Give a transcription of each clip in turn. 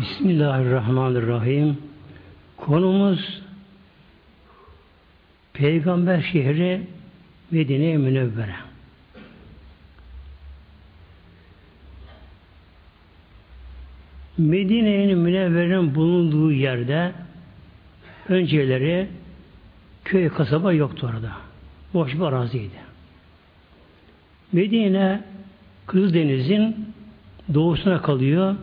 Bismillahirrahmanirrahim. Konumuz Peygamber şehri Medine-i Münevvere. Medine-i Münevvere'nin bulunduğu yerde önceleri köy kasaba yoktu orada. Boş bir araziydi. Medine Kızıldeniz'in doğusuna kalıyor.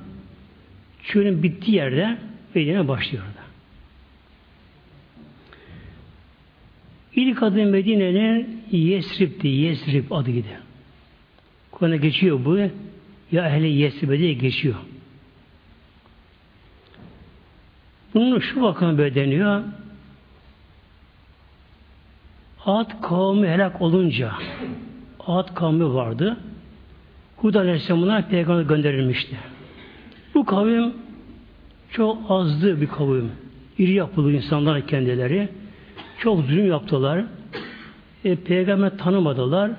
Çölün bittiği yerde Medine başlıyor orada. İlk adı Medine'nin Yesrib'di. Yesrib adıydı. Kur'an'a geçiyor bu. Ya ehli Yesrib'e diye geçiyor. Bunun şu bakıma böyle deniyor. Ad kavmi helak olunca Ad kavmi vardı. Hud Aleyhisselam'a peygamber gönderilmişti. Bu kavim çok azdı bir kavim. İri yapılı insanlar kendileri. Çok zulüm yaptılar. E, peygamber tanımadılar.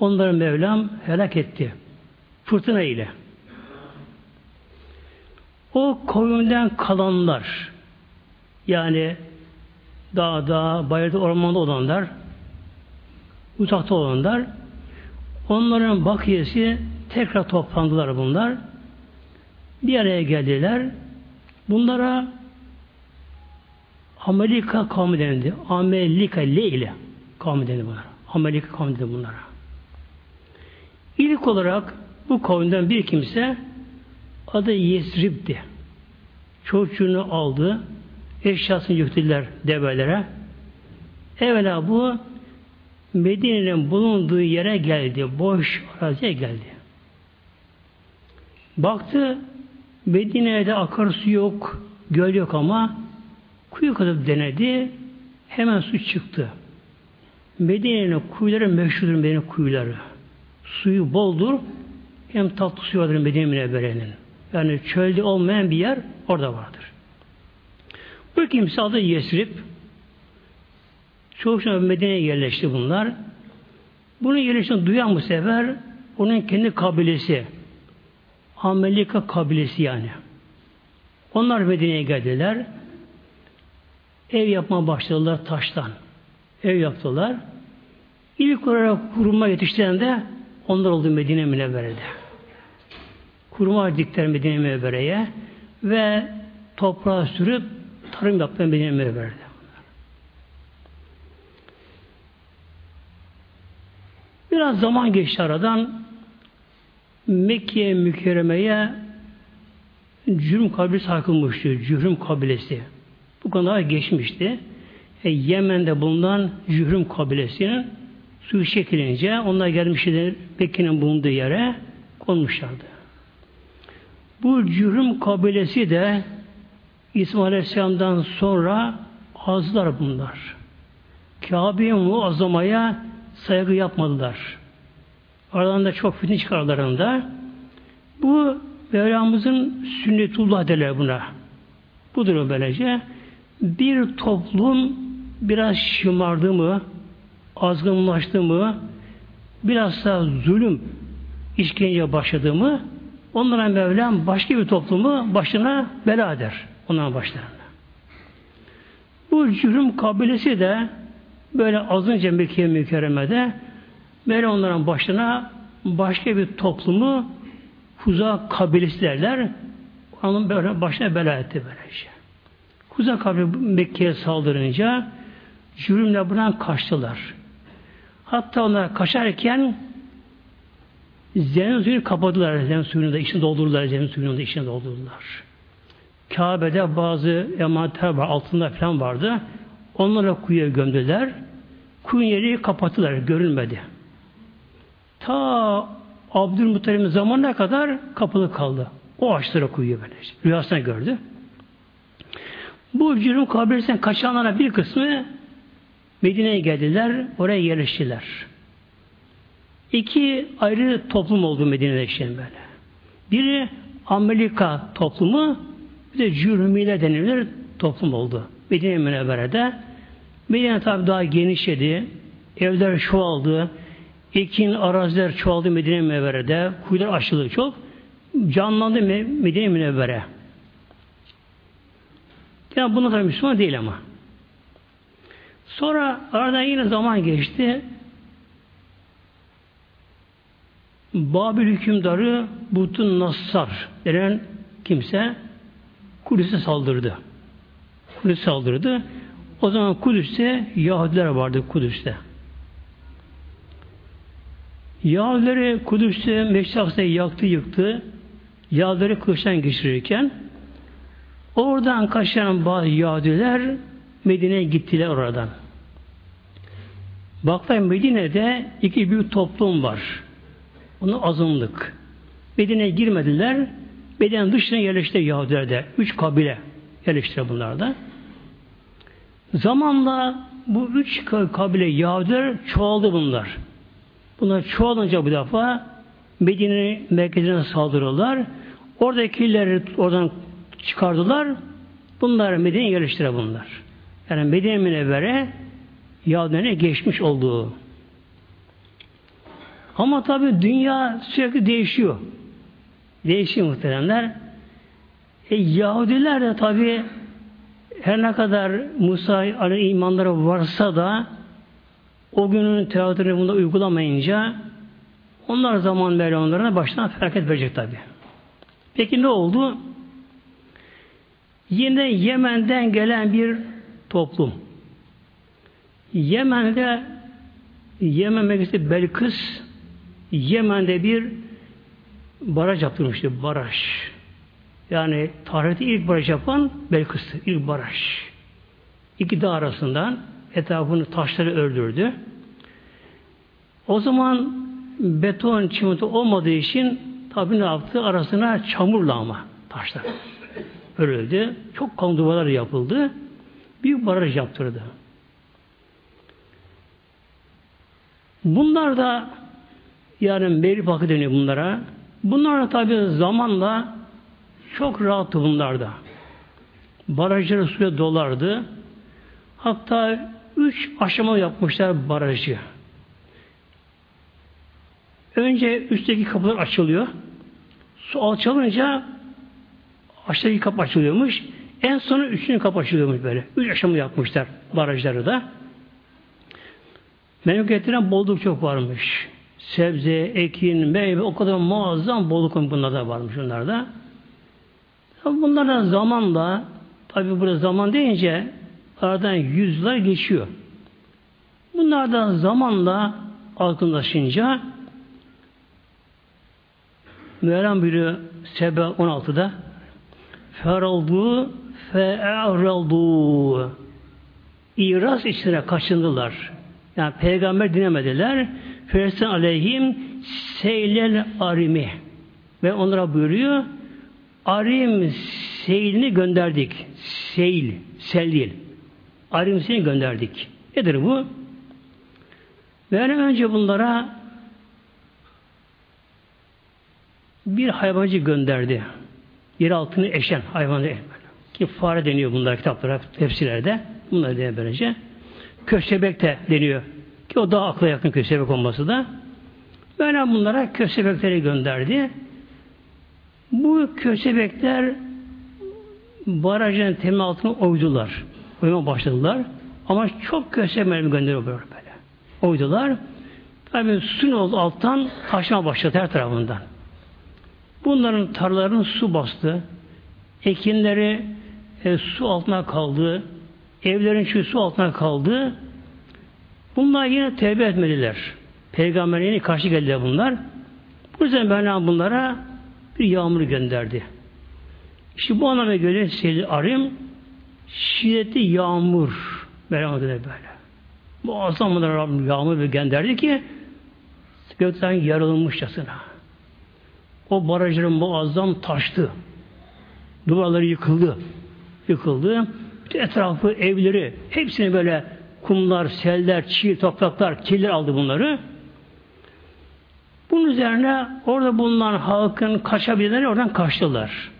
Onları Mevlam helak etti. Fırtına ile. O kavimden kalanlar yani dağda, bayırda, ormanda olanlar uzakta olanlar onların bakiyesi tekrar toplandılar bunlar. Bir araya geldiler. Bunlara Amerika kavmi dendi. Amerika le ile kavmi dendi bunlara. Amerika kavmi dendi bunlara. İlk olarak bu kavimden bir kimse adı Yesrib'di. Çocuğunu aldı. Eşyasını yüktüler develere. Evvela bu Medine'nin bulunduğu yere geldi. Boş araziye geldi. Baktı Medine'de akarsu yok, göl yok ama kuyu kazıp denedi. Hemen su çıktı. Medine'nin kuyuları meşhurdur Medine'nin kuyuları. Suyu boldur. Hem tatlı suyu vardır Medine Münevvere'nin. Yani çölde olmayan bir yer orada vardır. Bu kimse adı Yesrib. Çoğu şey Medine'ye yerleşti bunlar. Bunun yerleştiğini duyan bu sefer onun kendi kabilesi. Amerika kabilesi yani. Onlar Medine'ye geldiler. Ev yapma başladılar taştan. Ev yaptılar. İlk olarak kuruma yetiştiren onlar oldu Medine Münevvere'de. Kuruma diktiler Medine Münevvere'ye ve toprağa sürüp tarım yaptılar Medine Münevvere'de. Biraz zaman geçti aradan Mekke mükerremeye Cürüm kabilesi haykılmıştı. Cürüm kabilesi. Bu konuda geçmişti. E, Yemen'de bulunan Cürüm kabilesinin suyu çekilince onlar gelmişler Mekke'nin bulunduğu yere konmuşlardı. Bu Cürüm kabilesi de İsmail Aleyhisselam'dan sonra azlar bunlar. Kabe'ye muazzamaya saygı yapmadılar. Aralarında çok fitne çıkarlarında. Bu Mevlamızın sünnetullah derler buna. Budur o böylece. Bir toplum biraz şımardı mı, azgınlaştı mı, biraz da zulüm işkence başladı mı, onlara Mevlam başka bir toplumu başına bela eder. Onların başlarına. Bu cürüm kabilesi de böyle azınca Mekke mükerremede böyle onların başına başka bir toplumu Kuza kabilesi derler. Onun böyle başına bela etti böylece. Kuza kabilesi Mekke'ye saldırınca cürümle buradan kaçtılar. Hatta onlar kaçarken zemin suyunu kapadılar. Zemin suyunu da içine doldurdular. Zemin suyunu da içine doldurdular. Kabe'de bazı emanetler var. Altında falan vardı. Onlara kuyuya gömdüler. Kuyun yeri kapattılar. Görülmedi. Ta Abdülmuttalib'in zamanına kadar kapalı kaldı. O açtıra kuyuyu böylece. Rüyasına gördü. Bu cürüm kabilesinden kaçanlara bir kısmı Medine'ye geldiler. Oraya yerleştiler. İki ayrı toplum oldu Medine'de işte böyle. Biri Amerika toplumu, bir de cürümiler denilir toplum oldu. Medine Münevvere'de. Medine tabi daha genişledi. Evler çoğaldı. Ekin araziler çoğaldı Medine Münevvere'de. Kuyular açıldı çok. Canlandı Medine Münevvere. Yani bunlar tabii Müslüman değil ama. Sonra aradan yine zaman geçti. Babil hükümdarı Butun Nassar denen kimse Kudüs'e saldırdı. Kudüs'e saldırdı. O zaman Kudüs'te Yahudiler vardı Kudüs'te. Yahudileri Kudüs'te Meşri yaktı yıktı. Yahudileri kılıçtan geçirirken oradan kaçan bazı Yahudiler Medine'ye gittiler oradan. Baklar Medine'de iki büyük toplum var. Onu azınlık. Medine'ye girmediler. Medine'nin dışına yerleşti Yahudiler de. Üç kabile yerleştiler bunlar da. Zamanla bu üç kabile Yahudiler çoğaldı bunlar. Bunlar çoğalınca bu defa Medine merkezine saldırırlar. Oradakileri oradan çıkardılar. Bunlar Medine'ye yerleştiler bunlar. Yani Medine Münevvere Yahudilerine geçmiş olduğu. Ama tabi dünya sürekli değişiyor. Değişiyor muhteremler. E, Yahudiler de tabi her ne kadar Musa imanları varsa da o günün teatrini bunda uygulamayınca onlar zaman böyle onlara baştan felaket verecek tabi. Peki ne oldu? Yine Yemen'den gelen bir toplum. Yemen'de Yemen Meclisi Belkıs Yemen'de bir baraj yaptırmıştı. Baraj. Yani tarihte ilk baraj yapan Belkıs'tı. ilk baraj. İki dağ arasından etrafını taşları öldürdü. O zaman beton çimento olmadığı için tabi ne yaptı? Arasına çamurla ama taşlar. Örüldü. Çok kalın duvarlar yapıldı. Büyük baraj yaptırdı. Bunlar da yani Mevlip Hakkı deniyor bunlara. Bunlar da tabi zamanla çok rahattı bunlarda. Barajları suya dolardı. Hatta üç aşama yapmışlar barajı. Önce üstteki kapılar açılıyor. Su alçalınca aşağıdaki kapı açılıyormuş. En sonu üçüncü kapı açılıyormuş böyle. Üç aşama yapmışlar barajları da. Memleketlerine bolluk çok varmış. Sebze, ekin, meyve o kadar muazzam bolluk bunlarda varmış onlarda. Bunlardan zamanla tabi burada zaman deyince aradan yüzler geçiyor. Bunlardan zamanla altınlaşınca Mevlam buyuruyor Sebe 16'da Feraldu fe'araldu İras içine kaçındılar. Yani peygamber dinlemediler. Fersen aleyhim seylel arimi ve onlara buyuruyor arim seylini gönderdik. Seyl, sel değil. Arim seylini gönderdik. Nedir bu? Yani önce bunlara bir hayvancı gönderdi. Yer altını eşen hayvanı ki fare deniyor bunlar kitaplara, tefsirlerde. Bunlar deniyor böylece. Köstebek de deniyor. Ki o daha akla yakın köstebek olması da. Böyle bunlara köstebekleri gönderdi. Bu köstebekler barajın temel altına oydular. Oymaya başladılar. Ama çok köstebekler gönderiyor böyle. Oydular. Tabi suyun oldu alttan taşma başladı her tarafından. Bunların tarlalarının su bastı. Ekinleri e, su altına kaldı. Evlerin şu su altına kaldı. Bunlar yine tevbe etmediler. Peygamberine yine karşı geldiler bunlar. Bu yüzden Mevlam bunlara bir yağmur gönderdi. İşte bu anlamda göre Seyyid Arim şiddetli yağmur Mevlam dedi böyle. Bu azam yağmur bir gönderdi ki gökten yarılmışçasına. O barajların muazzam taştı. Duvarları yıkıldı. Yıkıldı. Etrafı, evleri, hepsini böyle kumlar, seller, çiğ topraklar, kirler aldı bunları. Bunun üzerine orada bulunan halkın kaçabilenleri oradan kaçtılar.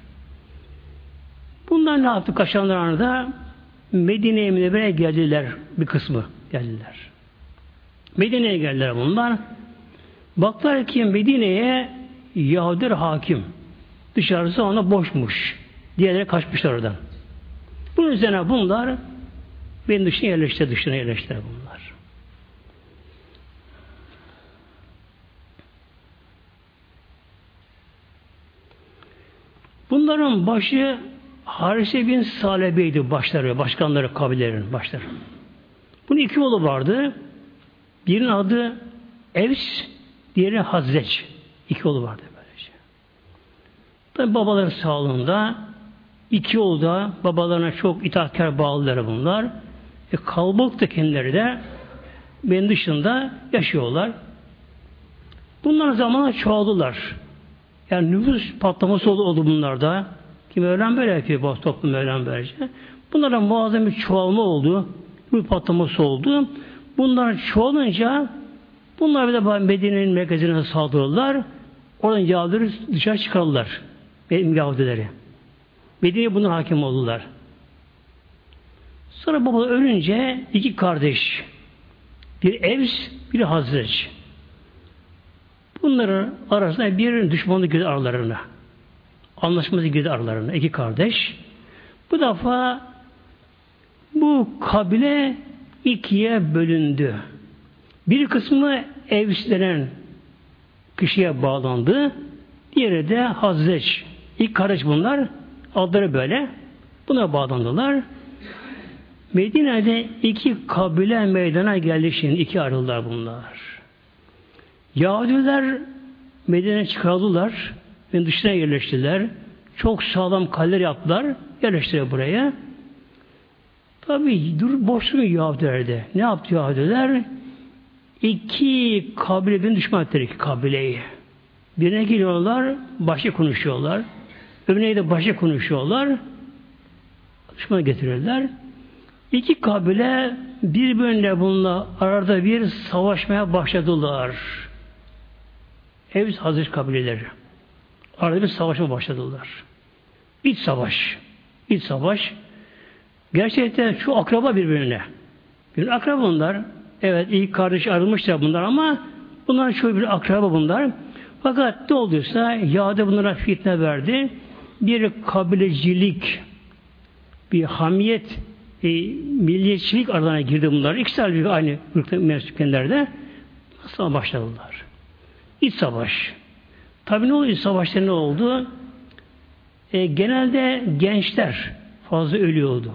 Bunlar ne yaptı kaçanlar da Medine'ye Münevvere'ye geldiler bir kısmı geldiler. Medine'ye geldiler bunlar. Baktılar ki Medine'ye Yahudiler hakim. Dışarısı ona boşmuş. Diğerleri kaçmışlar oradan. Bunun üzerine bunlar benim dışına yerleşti, dışına yerleştiler bunlar. Bunların başı Harise bin Salebe'ydi başları, başkanları, kabilelerin başları. Bunun iki oğlu vardı. Birinin adı Evs, diğeri Hazreç. İki oğlu vardı böylece. Tabi babaların sağlığında iki oğlu da babalarına çok itaatkar bağlıları bunlar. E, kalabalık da kendileri de benim dışında yaşıyorlar. Bunlar zamanla çoğaldılar. Yani nüfus patlaması oldu, oldu bunlarda. Ki Mevlam böyle yapıyor bu toplum Mevlam böylece. Bunlara muazzam bir çoğalma oldu. Nüfus patlaması oldu. Bunlar çoğalınca bunlar bir de Medine'nin merkezine saldırırlar. Oradan Yahudileri dışarı çıkarırlar. Benim Yahudileri. Medine'ye bunlar hakim oldular. Sonra baba ölünce iki kardeş bir Evs, bir Hazreç. Bunların arasında bir düşmanlık aralarına. Anlaşması girdi aralarına. iki kardeş. Bu defa bu kabile ikiye bölündü. Bir kısmı Evs kişiye bağlandı. Diğeri de Hazreç. İlk kardeş bunlar. Adları böyle. Buna bağlandılar. Medine'de iki kabile meydana geldi şimdi. iki ayrıldılar bunlar. Yahudiler Medine'ye çıkardılar ve dışına yerleştiler. Çok sağlam kaleler yaptılar. Yerleştiler buraya. Tabi dur boşluğu Yahudilerde. Ne yaptı Yahudiler? İki kabileden düşman ettiler iki kabileyi. Birine geliyorlar, başı konuşuyorlar. Öbürüne de başı konuşuyorlar. Düşman getiriyorlar. İki kabile birbirine bununla arada bir savaşmaya başladılar. Evs Hazreti kabileleri. Arada bir savaşma başladılar. İç savaş. İç savaş. Gerçekten şu akraba birbirine. Bir akraba bunlar. Evet ilk kardeş ayrılmışlar bunlar ama bunlar çok bir akraba bunlar. Fakat ne olduysa Yağda bunlara fitne verdi. Bir kabilecilik, bir hamiyet, e, milliyetçilik aralarına girdi bunlar. İkisi bir aynı mensupkenlerde nasıl başladılar. İç savaş. Tabi ne iç savaşta ne oldu? E, genelde gençler fazla ölüyordu.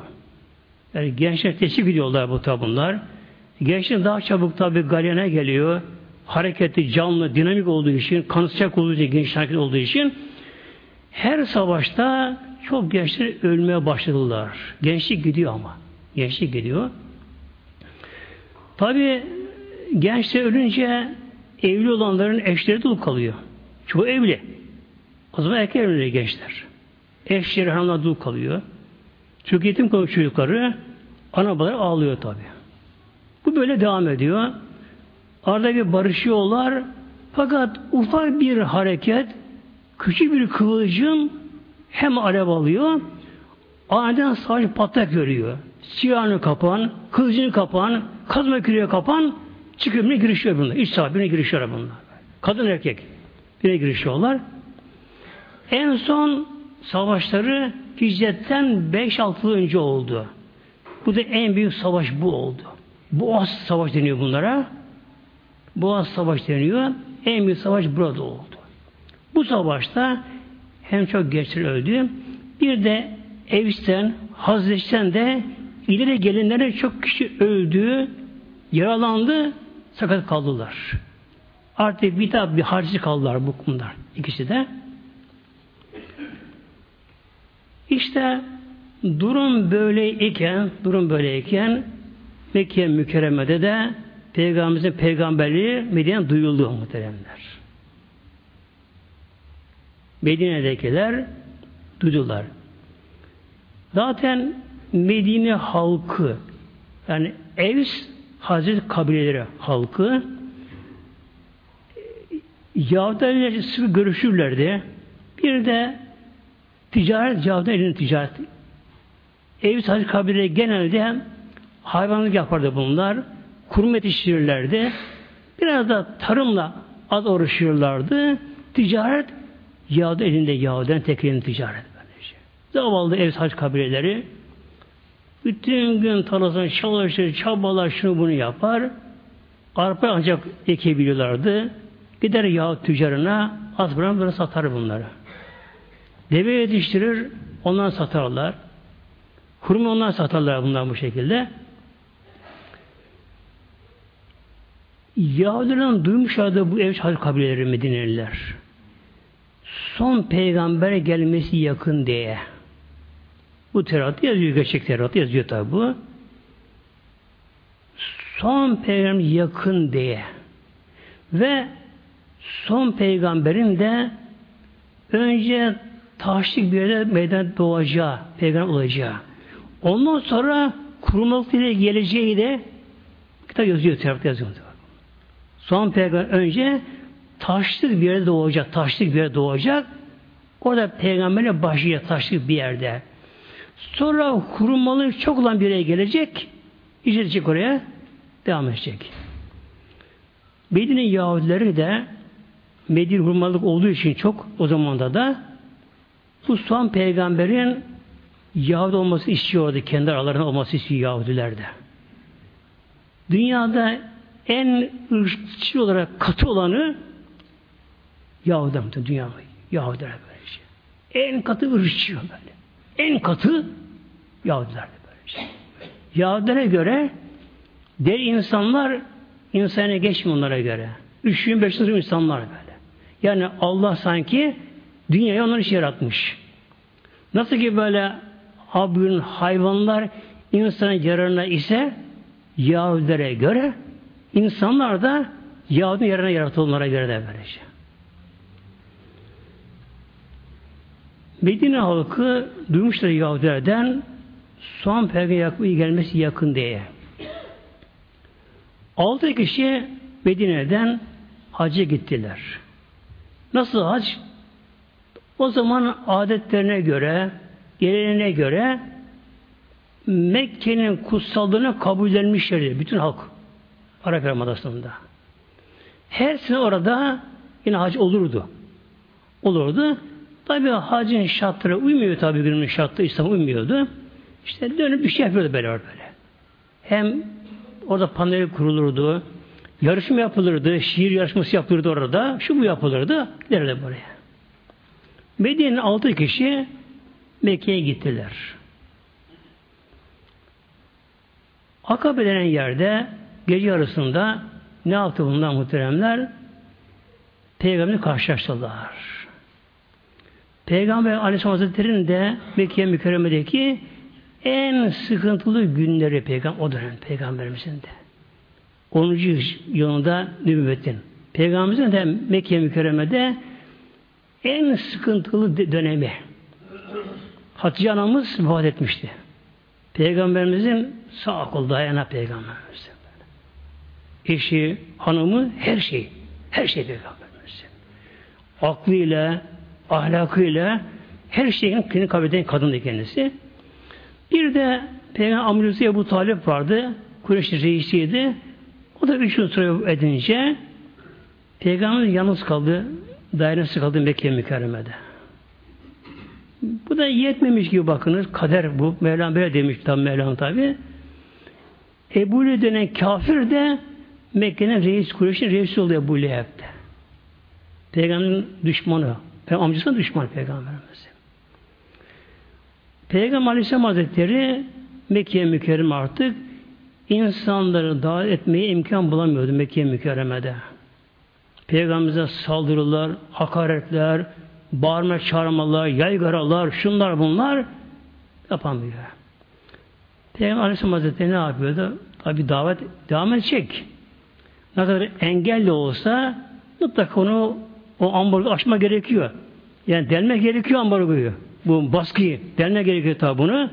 Yani gençler teşvik ediyorlar bu tabunlar. Gençler daha çabuk tabi galyana geliyor. Hareketli, canlı, dinamik olduğu için, kanı sıcak olduğu için, genç hareket olduğu için her savaşta çok gençler ölmeye başladılar. Gençlik gidiyor ama. Gençlik gidiyor. Tabi gençler ölünce evli olanların eşleri dul kalıyor. Çoğu evli. O zaman erkek evlenir gençler. Eşleri hanımlar dul kalıyor. Çünkü yetim kalıyor çocukları. Ana babalar ağlıyor tabi. Bu böyle devam ediyor. Arada bir barışıyorlar. Fakat ufak bir hareket, küçük bir kıvılcım hem alev alıyor, aniden savaş patlak görüyor. Silahını kapan, kılıcını kapan, kazma küreği kapan, çıkıyor birine girişiyor bunlar. İç savaş birine girişiyor bunlar. Kadın erkek birine girişiyorlar. En son savaşları hicretten 5-6 yıl önce oldu. Bu da en büyük savaş bu oldu. Boğaz Savaş deniyor bunlara. Boğaz Savaş deniyor. En büyük savaş burada oldu. Bu savaşta hem çok gençler öldü. Bir de Evisten, Hazreç'ten de ileri gelenlere çok kişi öldü, yaralandı, sakat kaldılar. Artık bir daha bir harcı kaldılar bu bunlar. ikisi de. İşte durum böyleyken, durum böyleyken Mekke mükerremede de Peygamberimizin peygamberliği Medine duyuldu muhteremler. Medine'dekiler duydular. Zaten Medine halkı yani Evs Hazreti kabileleri halkı Yahudilerle sıkı görüşürlerdi. Bir de ticaret, Yahudilerin ticaret. Evs Hazreti kabileleri genelde hayvanlık yapardı bunlar. Kurum yetiştirirlerdi. Biraz da tarımla az uğraşıyorlardı. Ticaret Yahudi elinde Yahudi'den tek elinde ticaret. Böylece. Zavallı ev saç kabileleri Bütün gün tarlasını çalışır, çabalar, şunu bunu yapar. Arpa ancak ekebiliyorlardı. Gider yağ tüccarına az bırakır satar bunları. Deve yetiştirir, ondan satarlar. Hurma ondan satarlar bundan bu şekilde. Yahudilerin duymuşlardı bu ev kabileleri Medineliler. Son peygamber gelmesi yakın diye. Bu Tevrat'ta yazıyor, gerçek Tevrat'ta yazıyor tabi bu. Son peygamber yakın diye. Ve son peygamberin de önce taşlık bir yerde meydan doğacağı, peygamber olacağı. Ondan sonra kurulmak ile geleceği de kitap yazıyor, Tevrat'ta yazıyor. Son peygamber önce taşlık bir yerde doğacak, taşlık bir yerde doğacak. Orada peygamberle başlayacak taşlık bir yerde. Sonra kurulmalı çok olan bir yere gelecek, işletecek oraya, devam edecek. Medine Yahudileri de Medine hurmalık olduğu için çok o zamanda da bu son peygamberin Yahudi olması istiyordu. Kendi aralarında olması istiyor Yahudiler de. Dünyada en ırkçı olarak katı olanı Yahudiler. Dünya Yahudiler böyle şey. En katı ırkçı böyle. En katı Yahudiler böyle şey. Yahudilere göre der insanlar insana geçmiyor onlara göre. Üçüncü, beşinci insanlar böyle. Yani Allah sanki dünyayı onlar için yaratmış. Nasıl ki böyle abün hayvanlar insanın yararına ise Yahudilere göre insanlar da Yahudi yararına yaratılmalara göre de böylece. Medine halkı duymuşlar Yahudilerden son peygamber gelmesi yakın diye. Altı kişi Medine'den hacca gittiler. Nasıl hac? O zaman adetlerine göre, geleneğine göre Mekke'nin kutsallığına kabullenmişlerdi bütün halk. Arap Yarımadası'nda. Her sene orada yine hac olurdu. Olurdu. Tabi hacın şartları uymuyor tabi günün şartları İslam uymuyordu. İşte dönüp bir şey yapıyordu böyle böyle. Hem orada panel kurulurdu, yarışma yapılırdı, şiir yarışması yapılırdı orada, şu bu yapılırdı, giderler buraya. Medine'nin altı kişi Mekke'ye gittiler. Akabe denen yerde gece arasında ne yaptı bunlar muhteremler? Peygamber'i karşılaştılar. Peygamber Aleyhisselam Hazretleri'nin de Mekke mükerremedeki en sıkıntılı günleri peygamber o dönem peygamberimizin de. 10. yılında nübüvvetin. Peygamberimizin de Mekke mükerremede en sıkıntılı dönemi. Hatice anamız vefat etmişti. Peygamberimizin sağ kol dayana peygamberimizin. Eşi, hanımı, her şey. Her şey peygamberimizin. Aklıyla, ahlakıyla her şeyin kendini kabul eden kadındı kendisi. Bir de Peygamber amcası Ebu Talip vardı. Kureyş'in reisiydi. O da üç yıl edince Peygamber yalnız kaldı. Dairesi kaldı Mekke mükerremede. Bu da yetmemiş gibi bakınız. Kader bu. Mevlam böyle demiş tam Mevlam tabi. Ebu Leheb denen kafir de Mekke'nin reis Kureyş'in reisi oluyor Ebu Leheb'de. Peygamberin düşmanı. Amcasının düşmanı Peygamberimiz. Peygamber Aleyhisselam Hazretleri Mekke mükerreme artık insanları davet etmeye imkan bulamıyordu Mekke mükerremede. Peygamberimize saldırılar, hakaretler, bağırma çağırmalar, yaygaralar, şunlar bunlar yapamıyor. Peygamber Aleyhisselam Hazretleri ne yapıyordu? Tabi davet devam edecek. Ne kadar engelli olsa mutlaka onu o ambargo aşma gerekiyor. Yani delme gerekiyor ambargoyu. Bu baskıyı delme gerekiyor tabi bunu.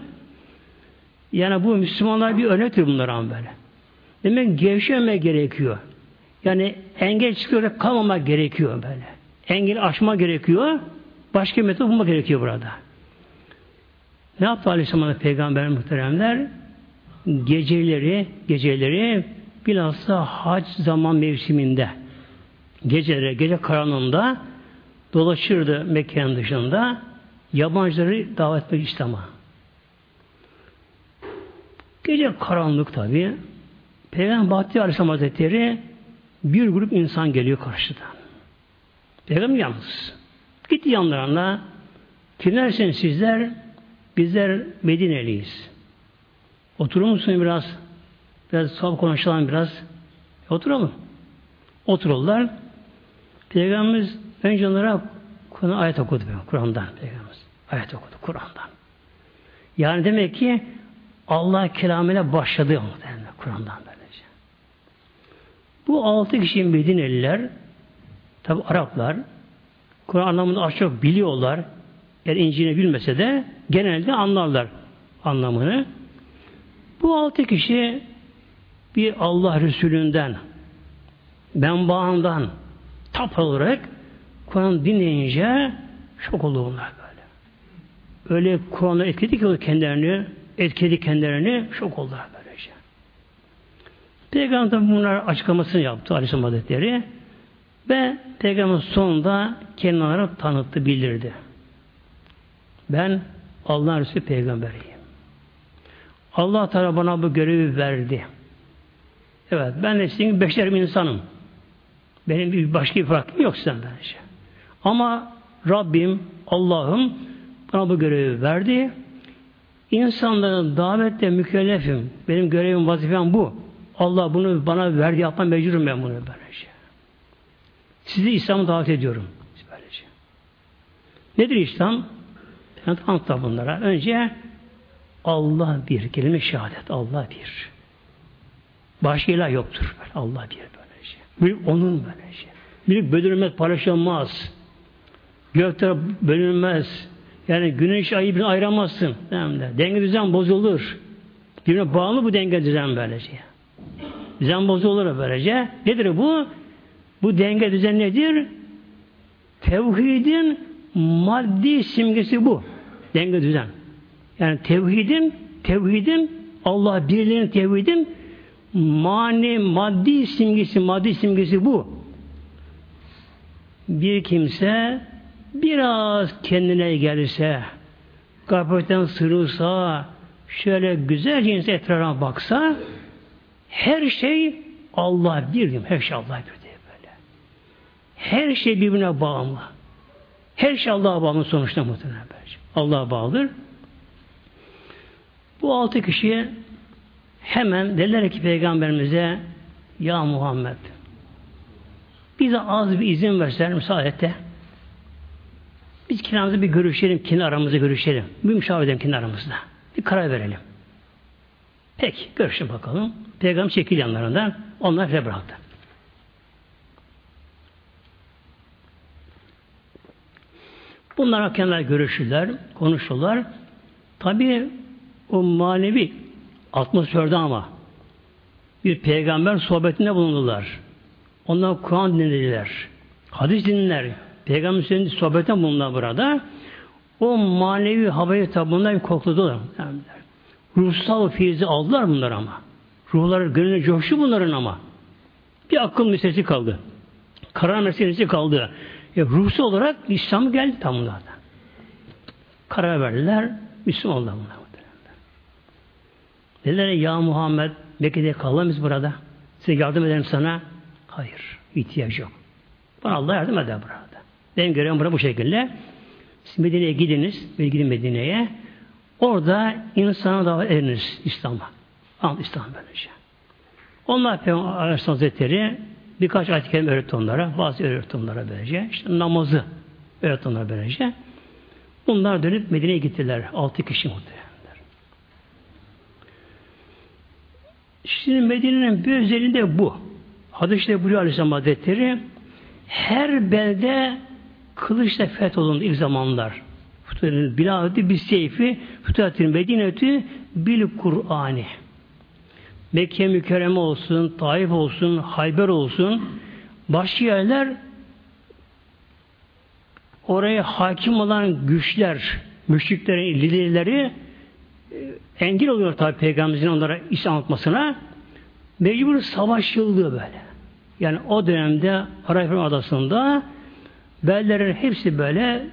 Yani bu Müslümanlar bir örnektir bunlar ama böyle. Demek gevşeme gerekiyor. Yani engel çıkıyor kalmamak gerekiyor böyle. Engel aşma gerekiyor. Başka metot bulmak gerekiyor burada. Ne yaptı Aleyhisselam Peygamber muhteremler? Geceleri, geceleri bilhassa hac zaman mevsiminde geceleri, gece karanlığında dolaşırdı Mekke'nin dışında yabancıları davet etmek İslam'a. Gece karanlık tabi. Peygamber Bahtiyar Aleyhisselam Hazretleri bir grup insan geliyor karşıdan. Peygamber yalnız. Gitti yanlarına. Kimlersiniz sizler? Bizler Medineliyiz. Oturur musun biraz? Biraz sohbet konuşalım biraz. Oturalım. Otururlar. Peygamberimiz önce onlara Kur'an ayet okudu. Kur'an'dan Peygamberimiz. Ayet okudu Kur'an'dan. Yani demek ki Allah kelamıyla başladı muhtemelen Kur'an'dan böylece. Bu altı kişinin Medineliler tabi Araplar Kur'an anlamını az çok biliyorlar. Eğer İncil'i bilmese de genelde anlarlar anlamını. Bu altı kişi bir Allah Resulü'nden ben bağından tap olarak Kur'an dinleyince şok oldu onlar böyle. Öyle Kur'an'ı etkiledi ki kendilerini, etkiledi kendilerini, şok oldular böylece. Peygamber bunlar açıklamasını yaptı Aleyhisselam Hazretleri ve Peygamber sonunda kendilerine tanıttı, bildirdi. Ben Allah'ın Resulü Peygamberiyim. Allah Teala bana bu görevi verdi. Evet, ben de sizin beşer bir insanım. Benim bir başka bir farkım yok sizden bence. Ama Rabbim, Allah'ım bana bu görevi verdi. İnsanların davette mükellefim. Benim görevim, vazifem bu. Allah bunu bana verdi, yapma mecburum ben bunu böylece. Sizi İslam'a davet ediyorum. Böylece. Nedir İslam? Ben anlattım bunlara. Önce Allah bir. Kelime şehadet. Allah bir. Başka ilah yoktur. Allah bir böylece. Bir onun böylece. Bir bölünmez, paylaşılmaz. Gökler bölünmez. Yani güneş ayı bir ayıramazsın. Denge düzen bozulur. Birbirine bağlı bu denge düzen böylece. Düzen bozulur böylece. Nedir bu? Bu denge düzen nedir? Tevhidin maddi simgesi bu. Denge düzen. Yani tevhidin, tevhidin, Allah birliğinin tevhidin mani, maddi simgesi, maddi simgesi bu. Bir kimse biraz kendine gelirse, gafletten sırılsa, şöyle güzelce insan etrafına baksa, her şey Allah bir diyor. Her şey Allah bir diyor böyle. Her şey birbirine bağımlı. Her şey Allah'a bağlı sonuçta muhtemelen böyle. Allah'a bağlıdır. Bu altı kişiye hemen dediler ki Peygamberimize Ya Muhammed bize az bir izin versen müsaade et de biz kenarımızda bir görüşelim, kendi aramızda görüşelim. Bir müşavir edelim kendi aramızda. Bir karar verelim. Peki, görüşün bakalım. Peygamber çekil yanlarından. Onlar size bıraktı. Bunlar kendiler görüşürler, konuşurlar. Tabi o manevi atmosferde ama bir peygamber sohbetinde bulundular. Onlar Kur'an dinlediler. Hadis dinler. Peygamber senin sohbetten bulundular burada. O manevi havayı tabi kokladılar. Yani ruhsal fiizi aldılar bunlar ama. Ruhları gönlüne coştu bunların ama. Bir akıl meselesi kaldı. Karar meselesi kaldı. E, ruhsal olarak İslam geldi tam bunlardan. Karar verdiler. Müslüman oldular bunlar. Dediler ya Muhammed Mekke'de kalalım burada. Size yardım ederim sana. Hayır. ihtiyaç yok. Bana Allah yardım eder burada. Benim görevim burada bu şekilde. Medine'ye gidiniz. Bir gidin Medine'ye. Orada insana davet ediniz İslam'a. Anlat İslam böylece. Onlar Peygamber Aleyhisselam Hazretleri birkaç ayet-i kerime öğretti onlara. Bazı öğretti onlara böylece. İşte namazı öğretti onlara böylece. Bunlar dönüp Medine'ye gittiler. Altı kişi muhtemelen. Şimdi Medine'nin bir özelliği de bu. Hadis-i buyuruyor Aleyhisselam Hazretleri her belde kılıçla fetholundu ilk zamanlar. Bilahati bir seyfi fütuhatin medineti bil Kur'ani. Mekke mükerreme olsun, Taif olsun, Hayber olsun, başka yerler oraya hakim olan güçler, müşriklerin liderleri e, engel oluyor tabi peygamberimizin onlara iş anlatmasına. Mecbur savaşıldı böyle. Yani o dönemde Arafin Adası'nda bellerin hepsi böyle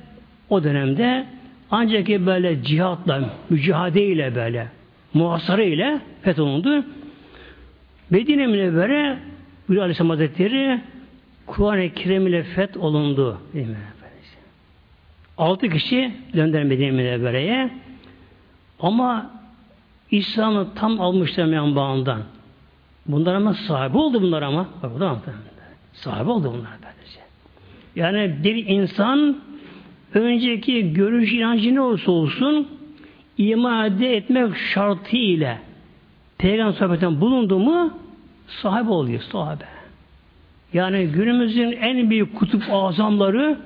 o dönemde ancak böyle cihatla, mücadeleyle böyle muhasara ile fetholundu. Medine Münevvere Buyur Aleyhisselam Hazretleri Kur'an-ı Kerim ile feth olundu. Altı kişi döndüler Medine Münevvere'ye ama İslam'ı tam almışlar menbaından. Bunlar ama sahibi oldu bunlar ama. Bak bu da Sahibi oldu bunlar böylece. Yani bir insan önceki görüş inancı ne olursa olsun iman etmek şartı ile Peygamber sohbetten bulundu mu sahibi oluyor sahabe. Yani günümüzün en büyük kutup azamları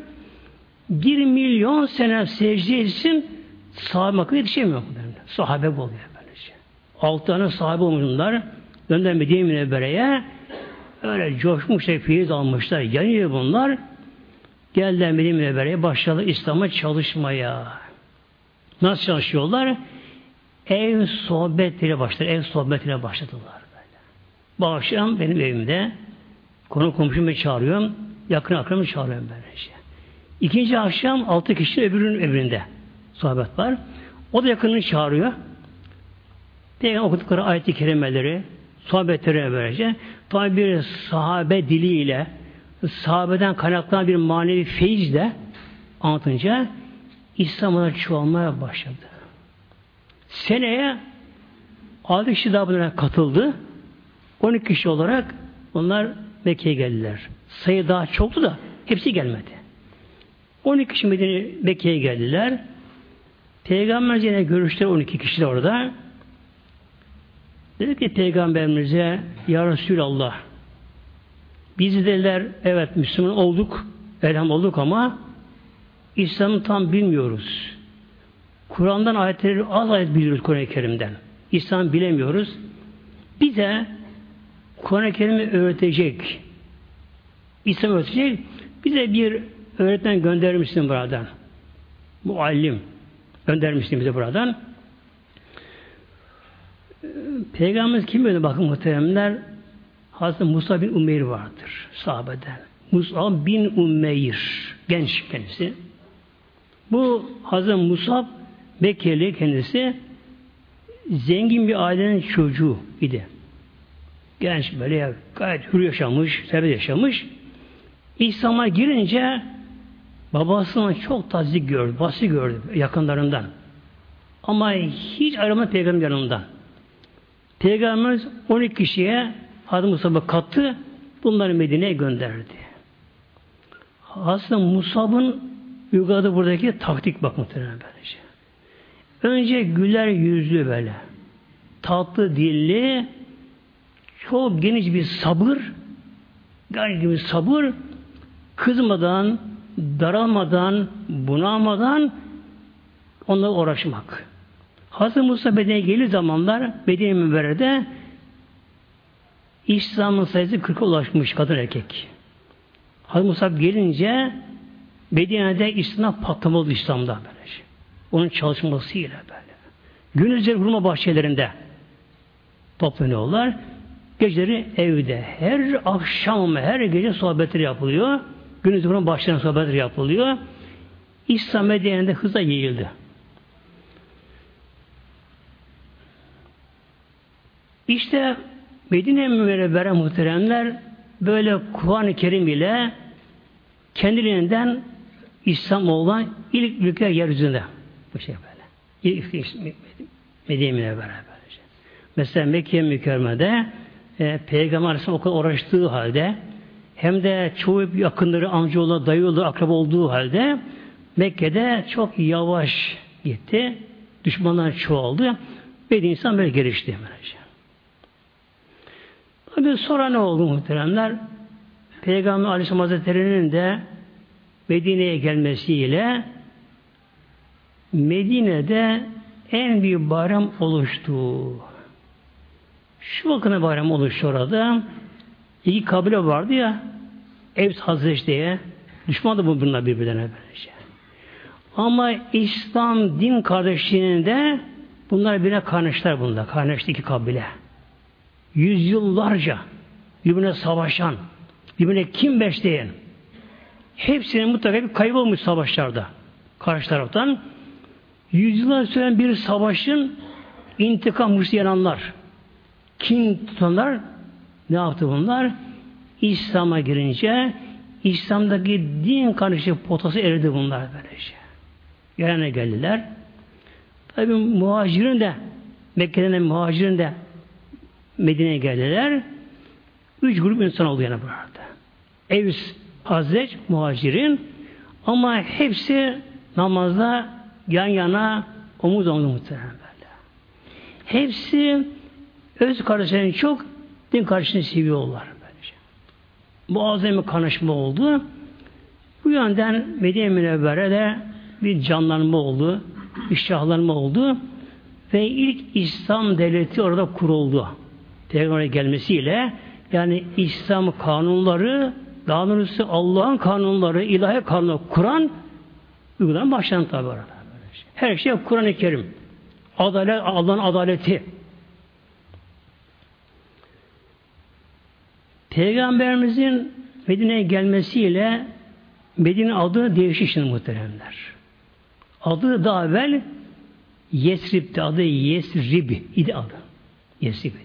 bir milyon sene secde etsin sahabe makı yetişemiyor. Sahabe oluyor böylece. Altı tane sahabe olmuşlar. Önden Medine Münevvere'ye öyle coşmuş feyiz almışlar. Yanıyor bunlar. Geldiler Medine Münevvere'ye başladı İslam'a çalışmaya. Nasıl çalışıyorlar? Ev sohbetiyle başladılar. Ev sohbetiyle başladılar. Böyle. Akşam benim evimde konu komşumu çağırıyorum. Yakın akrabamı çağırıyorum böylece. İkinci akşam altı kişi öbürünün evinde sohbet var. O da yakınını çağırıyor. Peygamber okudukları ayet-i kerimeleri, sohbetleri böylece tabi bir sahabe diliyle sahabeden kaynaklanan bir manevi feyizle anlatınca İslam'a çoğalmaya başladı. Seneye 6 kişi daha katıldı. 12 kişi olarak onlar Mekke'ye geldiler. Sayı daha çoktu da hepsi gelmedi. 12 kişi Medine Mekke'ye geldiler. Peygamber yine görüştü 12 kişi de orada. Dedi ki Peygamberimize Ya Resulallah biz dediler evet Müslüman olduk elham olduk ama İslam'ı tam bilmiyoruz. Kur'an'dan ayetleri az ayet biliyoruz Kur'an-ı Kerim'den. İslam bilemiyoruz. Bize Kur'an-ı Kerim'i öğretecek İslam öğretecek bize bir öğretmen göndermişsin buradan. Muallim göndermişsin bize buradan. Peygamberimiz kim böyle bakın muhteremler? Hazreti Musa bin Umeyr vardır sahabeden. Musa bin Umeyr genç kendisi. Bu Hazreti Musa Mekkeli kendisi zengin bir ailenin çocuğu idi. Genç böyle gayet hür yaşamış, serbest yaşamış. İslam'a girince babasından çok tazik gördü, bası gördü yakınlarından. Ama hiç ayrılmadı peygamber yanından. Peygamberimiz 12 kişiye Hazreti Musab'ı kattı. Bunları Medine'ye gönderdi. Aslında Musab'ın uyguladığı buradaki taktik bak muhtemelen böylece. Önce güler yüzlü böyle. Tatlı dilli çok geniş bir sabır gayet gibi sabır kızmadan daralmadan bunalmadan onunla uğraşmak. Hazreti Musa Medine'ye gelir zamanlar Medine Münver'de İslam'ın sayısı 40'a ulaşmış kadın erkek. Hazreti Musa gelince Medine'de İslam patlamalı İslam'da böyle. Onun çalışmasıyla böyle. Gündüzleri hurma bahçelerinde toplanıyorlar. Geceleri evde. Her akşam, her gece sohbetleri yapılıyor. Gündüz hurma bahçelerinde sohbetleri yapılıyor. İslam Medine'de hızla yayıldı. İşte Medine Münevvere muhteremler böyle Kur'an-ı Kerim ile kendilerinden İslam olan ilk ülke yeryüzünde. Bu şey böyle. İlk, Medine Münevvere böylece. Mesela Mekke mükerremede e, Peygamber Aleyhisselam o kadar uğraştığı halde hem de çoğu yakınları, amcaoğlu, dayıoğlu, akraba olduğu halde Mekke'de çok yavaş gitti. Düşmanlar çoğaldı. Ve insan böyle gelişti. Böylece. Tabi sonra ne oldu muhteremler? Peygamber Aleyhisselam Hazretleri'nin de Medine'ye gelmesiyle Medine'de en büyük bayram oluştu. Şu vakına bayram oluştu orada. İki kabile vardı ya Evs Hazreç diye. Düşman da bunlar birbirlerine böylece. Ama İslam din kardeşliğinde bunlar birbirine kardeşler bunda. Kardeşli iki kabile yüzyıllarca birbirine savaşan, birbirine kim besleyen, hepsinin mutlaka bir kaybolmuş savaşlarda karşı taraftan. Yüzyıllar süren bir savaşın intikam hırsıyananlar, kin tutanlar ne yaptı bunlar? İslam'a girince İslam'daki din kardeşi potası eridi bunlar böylece. Yerine geldiler. Tabi muhacirin de Mekke'den muhacirin de Medine'ye geldiler. Üç grup insan oldu yani burada. Evs, Hazreç, muhacirin ama hepsi namazda yan yana omuz omuz muhtemelen böyle. Hepsi öz kardeşlerini çok din kardeşini seviyorlar böylece. Muazzam bir kanaşma oldu. Bu yönden Medine Münevvere'de bir canlanma oldu, bir şahlanma oldu ve ilk İslam devleti orada kuruldu. Peygamber'e gelmesiyle yani İslam kanunları daha doğrusu Allah'ın kanunları, ilahi kanunu Kur'an uygulanan başlandı tabi orada. Her şey Kur'an-ı Kerim. Adalet, Allah'ın adaleti. Peygamberimizin Medine'ye gelmesiyle Medine adı değişti şimdi muhteremler. Adı daha evvel Yesrib'di. Adı Yesrib idi adı. Yesrib.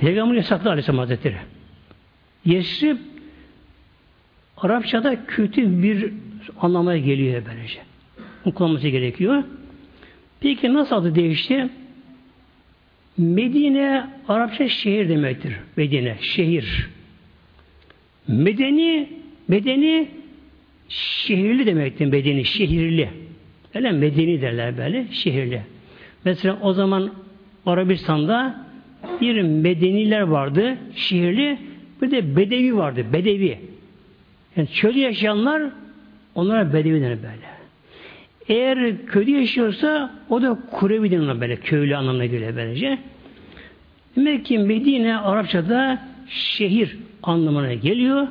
Peygamber yasakladı Aleyhisselam Hazretleri. Yesrib Arapçada kötü bir anlamaya geliyor böylece. Kullanması gerekiyor. Peki nasıl adı değişti? Medine Arapça şehir demektir. Medine şehir. Medeni medeni şehirli demektir. Medeni şehirli. Öyle medeni derler böyle şehirli. Mesela o zaman Arabistan'da bir medeniler vardı şehirli bir de bedevi vardı. Bedevi. Yani çölde yaşayanlar onlara bedevi denir böyle. Eğer köyde yaşıyorsa o da Kurevi denir böyle. Köylü anlamına geliyor böylece. Demek ki Medine Arapçada şehir anlamına geliyor.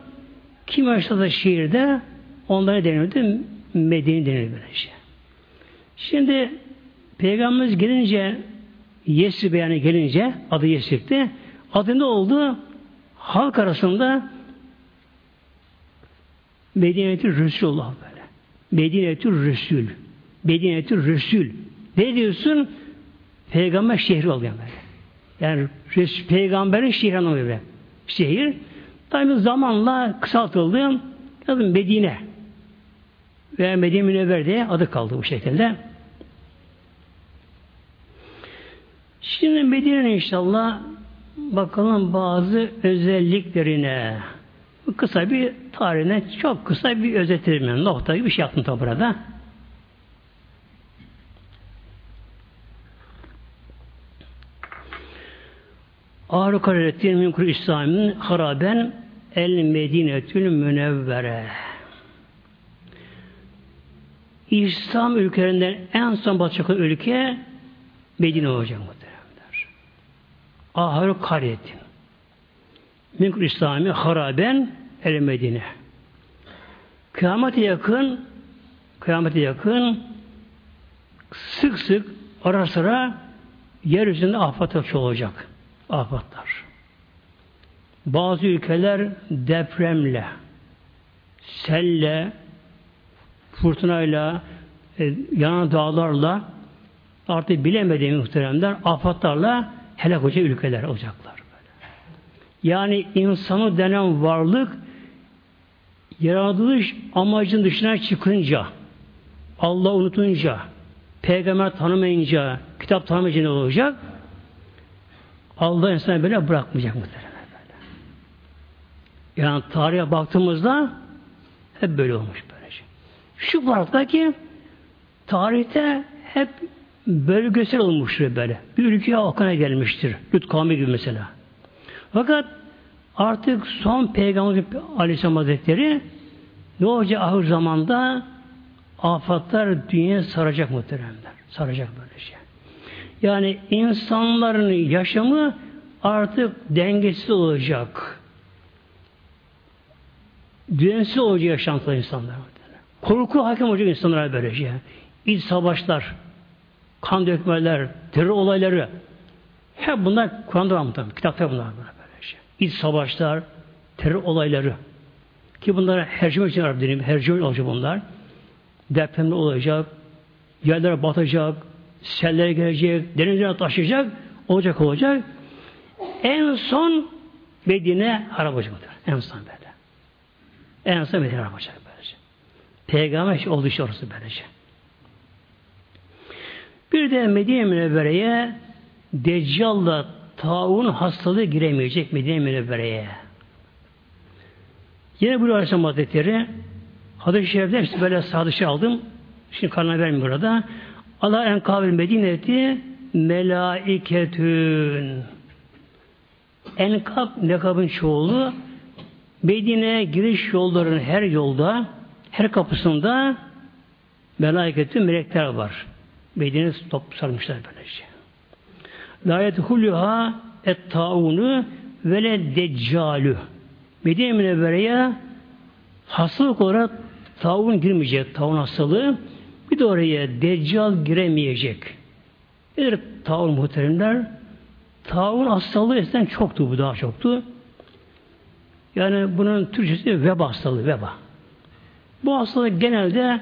Kim da şehirde onlara denirdi Medine denir böylece. Şimdi Peygamberimiz gelince Yesrib beyanı gelince adı Yesrib'ti. Adı ne oldu? Halk arasında Medine-i Resulullah böyle. Medine-i Resul. Medine-i Resul. Ne diyorsun? Peygamber şehri oluyor böyle. Yani peygamberin şehri oluyor böyle. Şehir. Tabi zamanla kısaltıldı. Yazın Medine. Ve Medine Münevver adı kaldı bu şekilde. Şimdi Medine'nin inşallah bakalım bazı özelliklerine. Kısa bir tarihine çok kısa bir özetlerim. Yani. Nokta gibi bir şey yaptım tabi burada. Ağrı Karerettin Münkur İslam'ın haraben El Medinetül Münevvere İslam ülkelerinden en son batacak ülke Medine olacak. Ahar Karerettin Münkur İslami haraben El Medine Kıyamete yakın kıyamete yakın sık sık ara sıra yeryüzünde afat olacak afatlar. Bazı ülkeler depremle, selle, fırtınayla, e, yanan dağlarla artık bilemediğim muhteremler afatlarla helak olacak ülkeler olacaklar. Böyle. Yani insanı denen varlık yaratılış amacın dışına çıkınca Allah unutunca peygamber tanımayınca kitap tanımayınca ne olacak? Allah insanı böyle bırakmayacak muhtemelen böyle. Yani tarihe baktığımızda hep böyle olmuş böylece. Şu farktaki tarihte hep bölgesel olmuştur böyle. Bir ülkeye halkına gelmiştir. Lüt kavmi gibi mesela. Fakat artık son Peygamber Aleyhisselam Hazretleri ne olacak ahir zamanda afatlar dünya saracak muhteremler. Saracak böyle şey. Yani insanların yaşamı artık dengesiz olacak. Düzensiz olacak yaşantılar insanlar. Korku hakim olacak insanlar böylece. İç savaşlar, kan dökmeler, terör olayları hep bunlar Kur'an'da var muhtemelen. Kitapta bunlar böylece. İç savaşlar, terör olayları ki bunlara hercüme için Arap dinim, hercüme olacak bunlar. Depremde olacak, yerler batacak, seller gelecek, denizler taşıyacak, olacak olacak. En son Medine harap olacak. En son böyle. En son Medine harap olacak böylece. Peygamber oldu işte orası böylece. Bir de Medine Münevvere'ye Deccal'la taun hastalığı giremeyecek Medine Münevvere'ye. Yine bu Aleyhisselam Hazretleri Hadis-i Şerif'te işte böyle sadışı aldım. Şimdi karnına vermiyorum burada. Allah en kabil medineti melaiketün. Enkab nekabın çoğulu Medine'ye giriş yollarının her yolda her kapısında melaiketün melekler var. Medine top sarmışlar böylece. La yedhulüha et taunu vele deccalü. Medine Münevvere'ye hastalık olarak taun girmeyecek, taun hastalığı. Bir de oraya deccal giremeyecek. Nedir taun muhteremler? Taun hastalığı eskiden çoktu, bu daha çoktu. Yani bunun Türkçesi veba hastalığı, veba. Bu hastalık genelde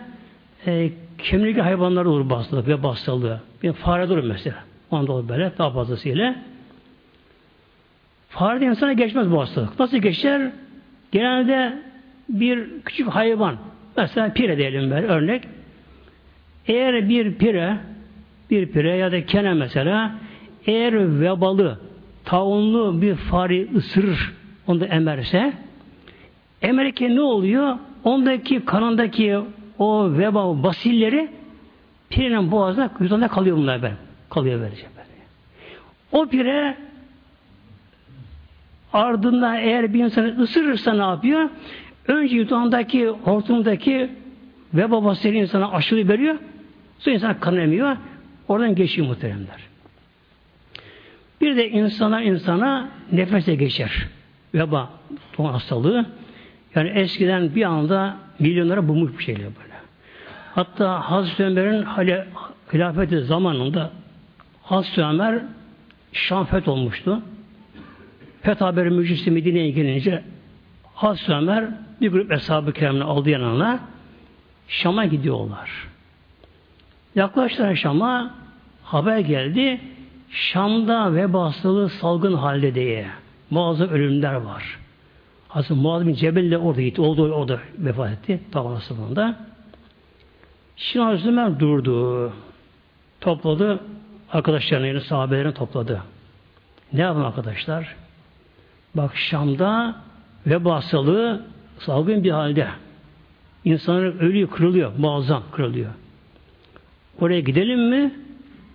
e, kemikli hayvanlarda olur bu hastalık, veba hastalığı. Bir fare olur mesela. Onda olur böyle, daha fazlasıyla. Farede insana geçmez bu hastalık. Nasıl geçer? Genelde bir küçük hayvan, mesela pire diyelim böyle örnek. Eğer bir pire, bir pire ya da kene mesela, eğer vebalı, taunlu bir fare ısırır, onu da emerse, emerken ne oluyor? Ondaki kanındaki o veba basilleri pirenin boğazına, yutanda kalıyor bunlar böyle. Kalıyor böylece böyle. O pire ardından eğer bir insanı ısırırsa ne yapıyor? Önce yutağındaki, hortumdaki veba basilleri insana aşılı veriyor. Sonra insan kan emiyor. Oradan geçiyor muhteremler. Bir de insana insana nefese geçer. Veba hastalığı. Yani eskiden bir anda milyonlara bulmuş bir şeyler böyle. Hatta Hazreti Ömer'in hilafeti zamanında Hazreti Ömer Şam feth olmuştu. Feth haberi müjdesi Medine'ye gelince Hazreti Ömer bir grup eshab-ı kiramını aldı yanına Şam'a gidiyorlar. Yaklaştılar Şam'a haber geldi. Şam'da veba hastalığı salgın halde diye. Bazı ölümler var. Hazreti Muaz bin Cebel de orada gitti. Oldu orada vefat etti. Tavan hastalığında. Şimdi Hazreti Ömer durdu. Topladı. Arkadaşlarını sahabelerini topladı. Ne yapın arkadaşlar? Bak Şam'da veba hastalığı salgın bir halde. İnsanlar ölüyor, kırılıyor. Muazzam kırılıyor. Oraya gidelim mi?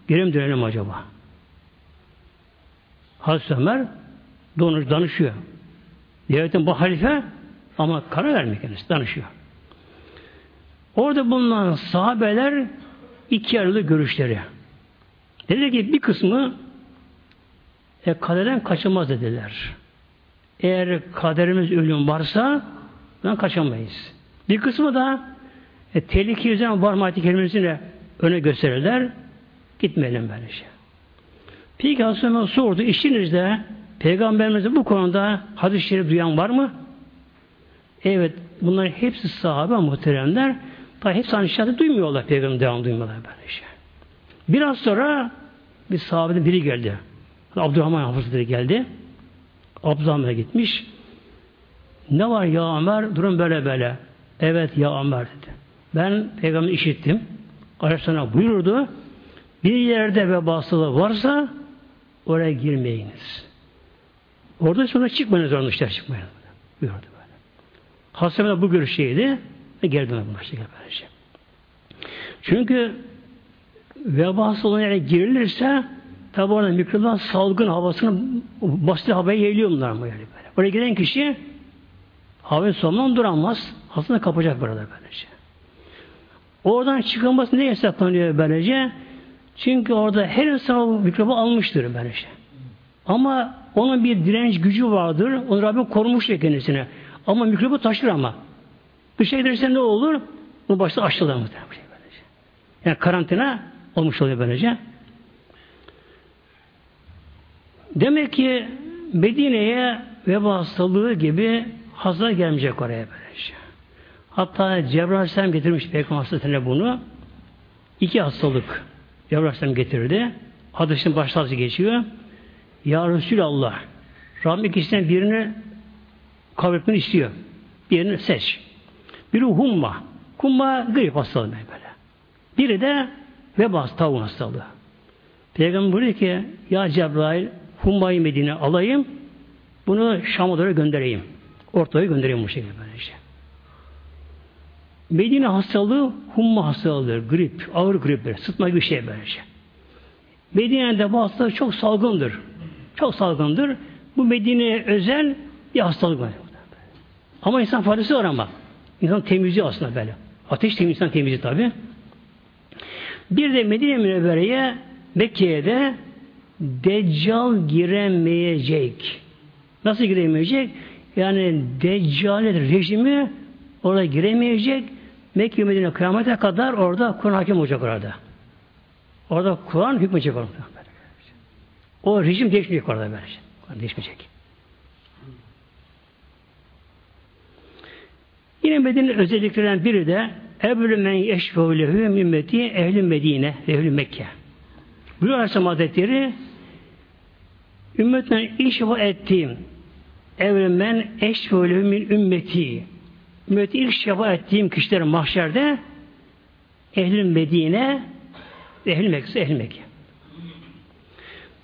Gidelim dönelim acaba? Hazreti Ömer danışıyor. Devletin bu halife ama karar vermiyor kendisi. Danışıyor. Orada bulunan sahabeler iki ayrılı görüşleri. Dediler ki bir kısmı e, kaderden kaçınmaz dediler. Eğer kaderimiz ölüm varsa ben kaçamayız. Bir kısmı da e, tehlike yüzden var kelimesini öne gösterirler. Gitmeyelim böylece. Şey. Peki Aleyhisselam sordu. İşinizde Peygamberimize bu konuda hadis-i şerif duyan var mı? Evet. Bunların hepsi sahabe muhteremler. Daha hepsi şahit duymuyorlar. Peygamber devam duymuyorlar böyle şey. Biraz sonra bir sahabeden biri geldi. Abdurrahman Hafızları geldi. Abdurrahman'a gitmiş. Ne var ya Ömer? Durum böyle böyle. Evet ya Ömer dedi. Ben peygamberi işittim. Aleyhisselam buyurdu. Bir yerde ve hastalığı varsa oraya girmeyiniz. Orada sonra çıkmayınız oradan dışarı çıkmayın. Buyurdu böyle. Hastanemde bu görüşeydi ve geri dönme başladı böylece. Çünkü veba hastalığına yere girilirse tabi orada mikroban salgın havasını basit havaya yayılıyor bunlar mı yani böyle. Oraya giden kişi havanın sonundan duramaz. Aslında kapacak burada böylece. Oradan çıkılması ne hesaplanıyor böylece? Çünkü orada her insan o mikrobu almıştır böylece. Ama onun bir direnç gücü vardır. Onu Rabbim korumuş kendisine. Ama mikrobu taşır ama. Dışarı giderse ne olur? Bu başta aşılar muhtemelen. Yani karantina olmuş oluyor böylece. Demek ki Medine'ye veba hastalığı gibi hastalık gelmeyecek oraya böylece. Hatta Cebrail Aleyhisselam getirmiş Peygamber Hazretleri'ne bunu. İki hastalık. Cebrail Aleyhisselam getirdi. Hadisinin başlığı geçiyor. Ya Resulallah Rabbim ikisinden birini kabul etmeni istiyor. Birini seç. Biri humma. Humma grip hastalığı böyle. Biri de veba tavuğun hastalığı. Peygamber buyuruyor ki ya Cebrail hummayı Medine alayım bunu Şam'a doğru göndereyim. Ortaya göndereyim bu şekilde böylece. Medine hastalığı humma hastalığı, grip, ağır gripler, sıtma gibi şey böylece. Medine'de bu hastalık çok salgındır. Çok salgındır. Bu Medine'ye özel bir hastalık var. Ama insan faydası var ama. İnsan temizliği aslında böyle. Ateş temiz, insan temizliği tabi. Bir de Medine Münevvere'ye Mekke'ye de Deccal giremeyecek. Nasıl giremeyecek? Yani Deccal rejimi orada giremeyecek. Mekke Medine kıyamete kadar orada Kur'an hakim olacak orada. Orada Kur'an hükmedecek orada. O rejim değişmeyecek orada böylece. Değişmeyecek. Yine Medine'nin özelliklerinden biri de Ebrü men yeşfehu lehu ümmeti ehli Medine, ehli Mekke. Buyuruyor Aleyhisselam Hazretleri ümmetten işfa ettiğim Evrü men eşfehu min ümmeti ümmeti ilk şefa ettiğim kişiler mahşerde ehli Medine ehli Mekke, ehli Mekke.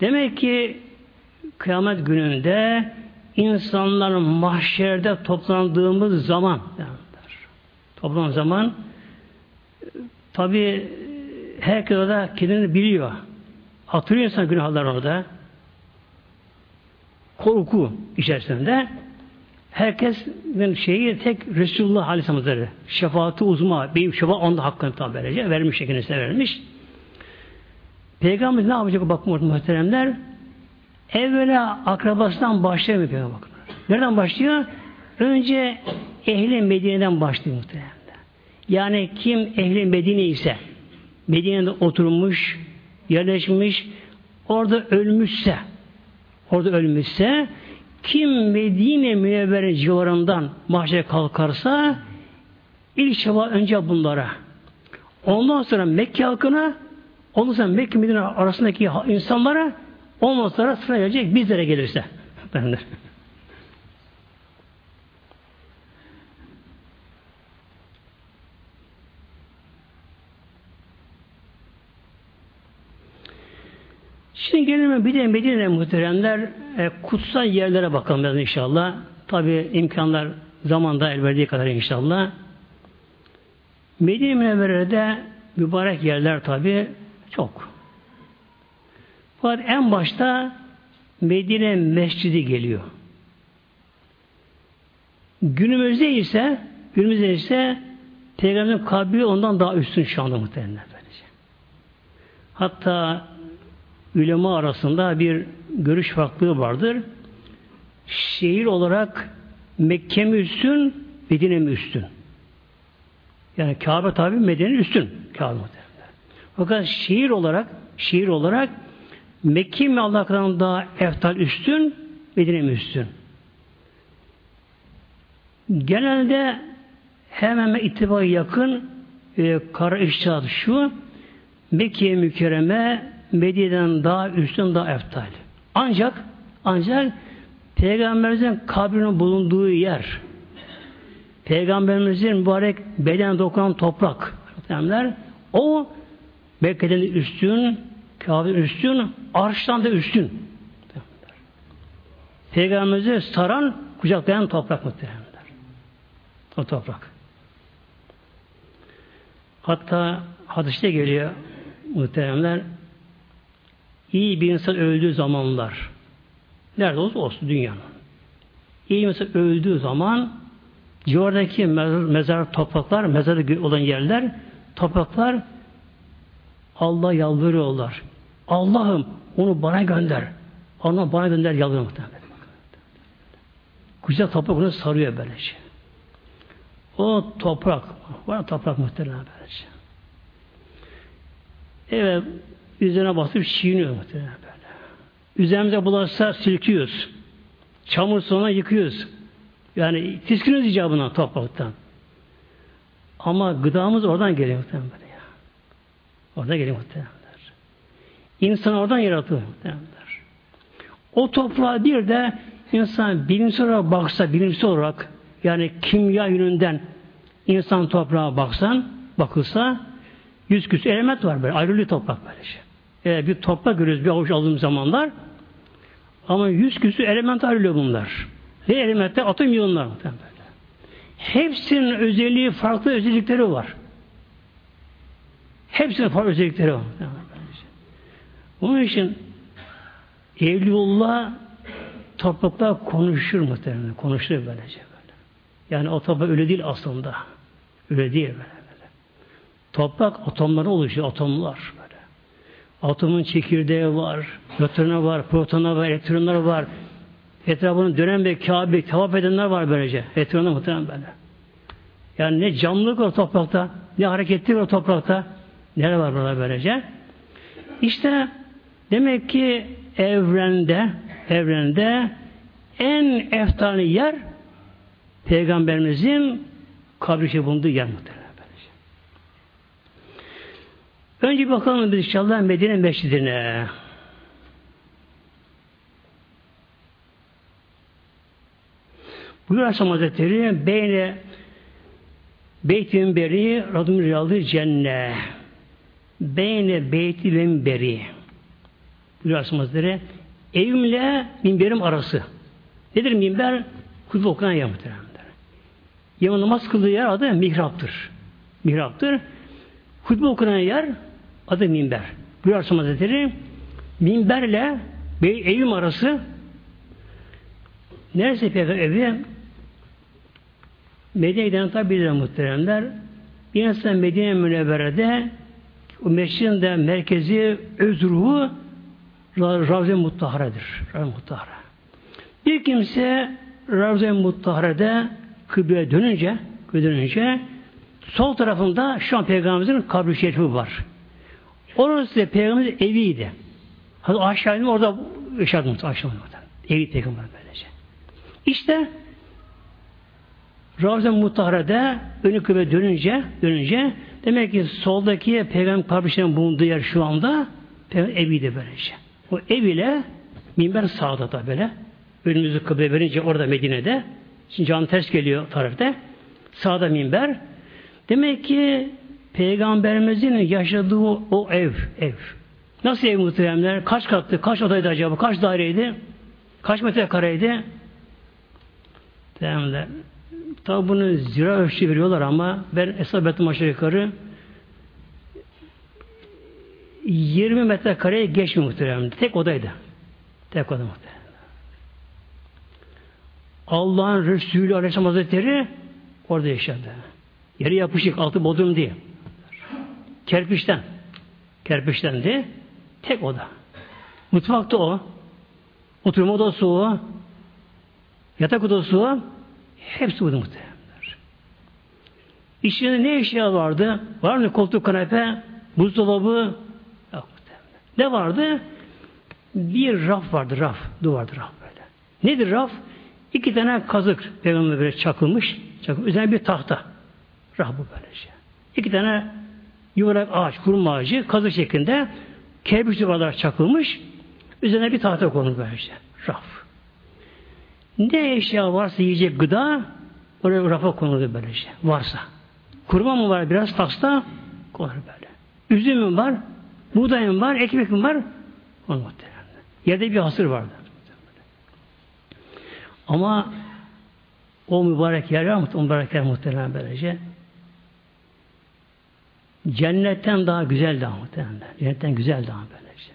Demek ki kıyamet gününde insanların mahşerde toplandığımız zaman toplanan zaman tabi herkes orada kendini biliyor. Hatırlıyor insan günahlar orada. Korku içerisinde herkes şeyi tek Resulullah Aleyhisselam'dır. Şefaati uzma. Benim şefaat onda hakkını tabi verecek. Vermiş şekilde vermiş. Peygamber ne yapacak bakın muhteremler? Evvela akrabasından başlıyor mu bakın. Nereden başlıyor? Önce ehli Medine'den başlıyor muhtemelen. Yani kim ehli Medine ise Medine'de oturmuş, yerleşmiş, orada ölmüşse orada ölmüşse kim Medine Münevvere civarından mahşere kalkarsa ilk şefa önce bunlara. Ondan sonra Mekke halkına ondan sonra Mekke Medine arasındaki insanlara ondan sonra sıra gelecek bizlere gelirse. Şimdi gelelim bir de Medine'de muhteremler e, kutsal yerlere bakalım biraz inşallah. Tabi imkanlar zamanda el verdiği kadar inşallah. Medine Münevvere'de mübarek yerler tabi çok. Fakat en başta Medine Mescidi geliyor. Günümüzde ise günümüzde ise Peygamberin kabri ondan daha üstün şu anda muhtemelen. Hatta ulema arasında bir görüş farklılığı vardır. Şehir olarak Mekke mi üstün, Medine mi üstün? Yani Kabe tabi Medine üstün. Kabe Fakat şehir olarak şehir olarak Mekke mi Allah'tan daha eftal üstün, Medine mi üstün? Genelde hemen itibari yakın e, kara iştihat şu Mekke mükerreme Medine'den daha üstün daha eftal. Ancak ancak Peygamberimizin kabrinin bulunduğu yer Peygamberimizin mübarek beden dokunan toprak o Mekke'den üstün Kabe'den üstün arştan da üstün Peygamberimizi saran kucaklayan toprak muhtemelenler. O toprak. Hatta hadiste geliyor muhteremler iyi bir insan öldüğü zamanlar nerede olsa olsun dünyanın. İyi bir insan öldüğü zaman civardaki mezar, mezar topraklar, mezarı olan yerler topraklar Allah yalvarıyorlar. Allah'ım onu bana gönder. Onu bana gönder yalvarıyor muhtemelen. Güzel toprak onu sarıyor böylece. O toprak, var toprak muhtemelen böylece. Evet, üzerine basıp çiğniyor muhtemelen böyle. Üzerimize bulaşsa silkiyoruz. Çamur sonra yıkıyoruz. Yani tiskiniz icabından topraktan. Ama gıdamız oradan geliyor muhtemelen. Orada geliyor muhtemelen. İnsan oradan yaratılır. O toprağa bir de insan bilimsel olarak baksa, bilimsel olarak yani kimya yönünden insan toprağa baksan, bakılsa yüz küsur element var böyle. Ayrılıyor toprak böyle şey. Ee, bir toprak görüyoruz bir avuç aldığım zamanlar. Ama yüz küsur element ayrılıyor bunlar. Ne elementler? Atom iyonlar. Böyle. Hepsinin özelliği, farklı özellikleri var. Hepsinin farklı özellikleri var. Onun için Evliullah toprakta konuşur muhtemelen. Konuşur böylece böyle. Yani o toprak öyle değil aslında. Öyle değil böyle. böyle. Toprak atomları oluşuyor. Atomlar böyle. Atomun çekirdeği var, nötronu var, protonu var, elektronları var. Etrafını dönen ve Kabe, tavaf edenler var böylece. Etrafında muhtemelen böyle. Yani ne canlılık var toprakta, ne hareketli var toprakta. Neler var burada böylece? İşte demek ki evrende evrende en eftarlı yer Peygamberimizin kabri bulunduğu yer muhtemelen. Önce bakalım biz inşallah Medine Mescidine. Buyur Aleyhisselam Hazretleri Beyne Beytin beri Rabbim riyaldı cennet. Beyne beyti beri. Buyur Aleyhisselam Hazretleri evimle minberim arası. Nedir minber? Hutbe okunan yer muhtemelen. Yemin namaz kıldığı yer adı mihraptır. Mihraptır. Hutbe okunan yer adı minber. Aleyhisselam Hazretleri minberle evim arası neresi peki evi? Medine'ye giden tabi bilir muhteremler. Bir insan Medine Münevvere'de o mescidin de merkezi öz ruhu Ravze Muttahare'dir. Ravze Muttahare. Bir kimse Ravze Muttahare'de kıbleye dönünce dönünce sol tarafında şu an Peygamberimizin kabri şerifi var. Orası da Peygamberimizin eviydi. Hadi aşağı indim orada yaşadım aşağı indim. Evi Peygamber böylece. İşte Ravza Mutahare'de önü kıble dönünce dönünce demek ki soldaki peygamber kabrisinin bulunduğu yer şu anda peygamber eviydi böylece. O ev ile minber sağda da böyle. Önümüzü kıble verince orada Medine'de. Şimdi can ters geliyor tarafta. Sağda minber. Demek ki Peygamberimizin yaşadığı o ev, ev. Nasıl ev muhteremler? Kaç katlı, kaç odaydı acaba? Kaç daireydi? Kaç metrekareydi? Muhteremler. Tabi bunu zira ölçü veriyorlar ama ben hesap ettim aşağı yukarı 20 metrekareye geçmiyor muhterem. Tek odaydı. Tek oda. Allah'ın Resulü Aleyhisselam Hazretleri orada yaşadı. Yeri yapışık, altı bodrum diye. Kerpiçten. Kerpiçten de tek oda. Mutfakta o. Oturma odası o. Yatak odası o. Hepsi buydu muhtemelenler. İçinde ne eşya vardı? Var mı koltuk kanepe, buzdolabı? Yok Ne vardı? Bir raf vardı, raf. Duvardı raf böyle. Nedir raf? İki tane kazık peygamber böyle çakılmış. Çakılmış. Üzerine bir tahta. Raf bu böylece. İki tane yuvarlak ağaç, kurum ağacı kazık şeklinde kerpiç duvarlar çakılmış. Üzerine bir tahta konulmuş böylece. Raf. Ne eşya varsa yiyecek gıda oraya rafa konulur böyle şey. Varsa. Kurma mı var biraz taksta konur böyle. Üzümüm var, buğdayım var, ekmekim var. Onu muhtemelen. Yerde bir hasır vardı. Ama o mübarek yer var mı? O mübarek yer muhtemelen böylece. Cennetten daha güzel daha muhtemelen. Cennetten güzel daha böylece.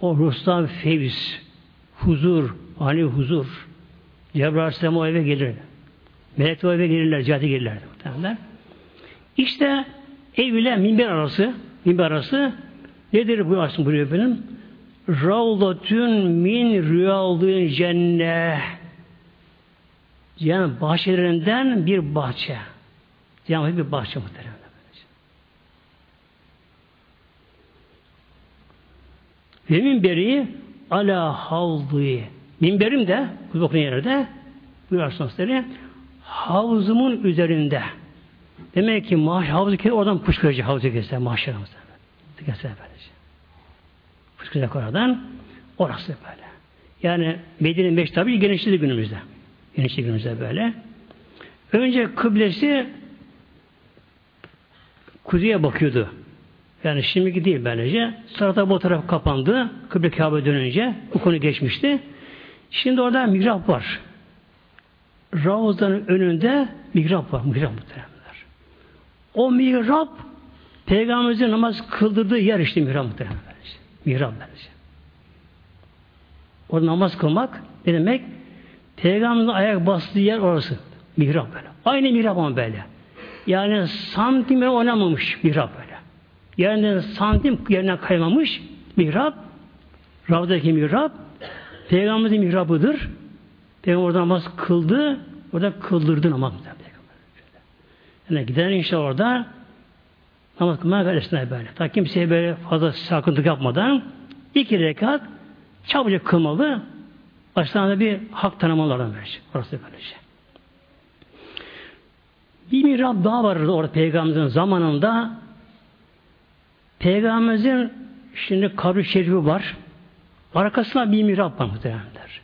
O ruhsal fevz, huzur, ani huzur. Cebrail Aleyhisselam o eve gelir. Melek o eve gelirler, cihate gelirler. Muhtemelen. İşte ev ile minber arası, minber arası nedir bu aslında buyuruyor benim? Ravdatün min rüyaldığın cennet. Yani bahçelerinden bir bahçe. Yani bir bahçe muhtemelen. Ve minberi ala havdi. Minberim de bu bakın yerde buyurarsanız havzumun üzerinde. Demek ki maaş havzu kere oradan fışkıracak havzu kese mahşerimizde. Kese böylece. Fıskıcak oradan. Orası böyle. Yani Medine Meşri tabi genişledi günümüzde. Genişledi günümüzde böyle. Önce kıblesi kuzeye bakıyordu. Yani şimdiki değil böylece. Sonra bu taraf kapandı. Kıble Kabe dönünce bu konu geçmişti. Şimdi orada mihrap var. Ravza'nın önünde mihrap var. Mihrap muhtemelenler. O mihrap Peygamberimizin namaz kıldırdığı yer işte mihrap muhtemelen. Mihrap böylece. Orada namaz kılmak ne demek? Peygamberimizin ayak bastığı yer orası. Mihrap böyle. Aynı mihrap ama böyle. Yani santim oynamamış mihrap böyle. Yerinden santim yerine kaymamış mihrap. Ravdaki mihrap Peygamberimizin mihrabıdır. Peygamber orada namaz kıldı. Orada kıldırdı namaz. Yani giden inşallah orada namaz kılmaya gayretine böyle. Ta kimseye böyle fazla sakıntık yapmadan iki rekat çabucak kılmalı. Başlarında bir hak tanımalardan verecek. Orası böylece. Bir mihrap daha vardı orada Peygamberimizin zamanında. Peygamberimizin şimdi kabri şerifi var. Arkasında bir mihrap var muhtemelenler.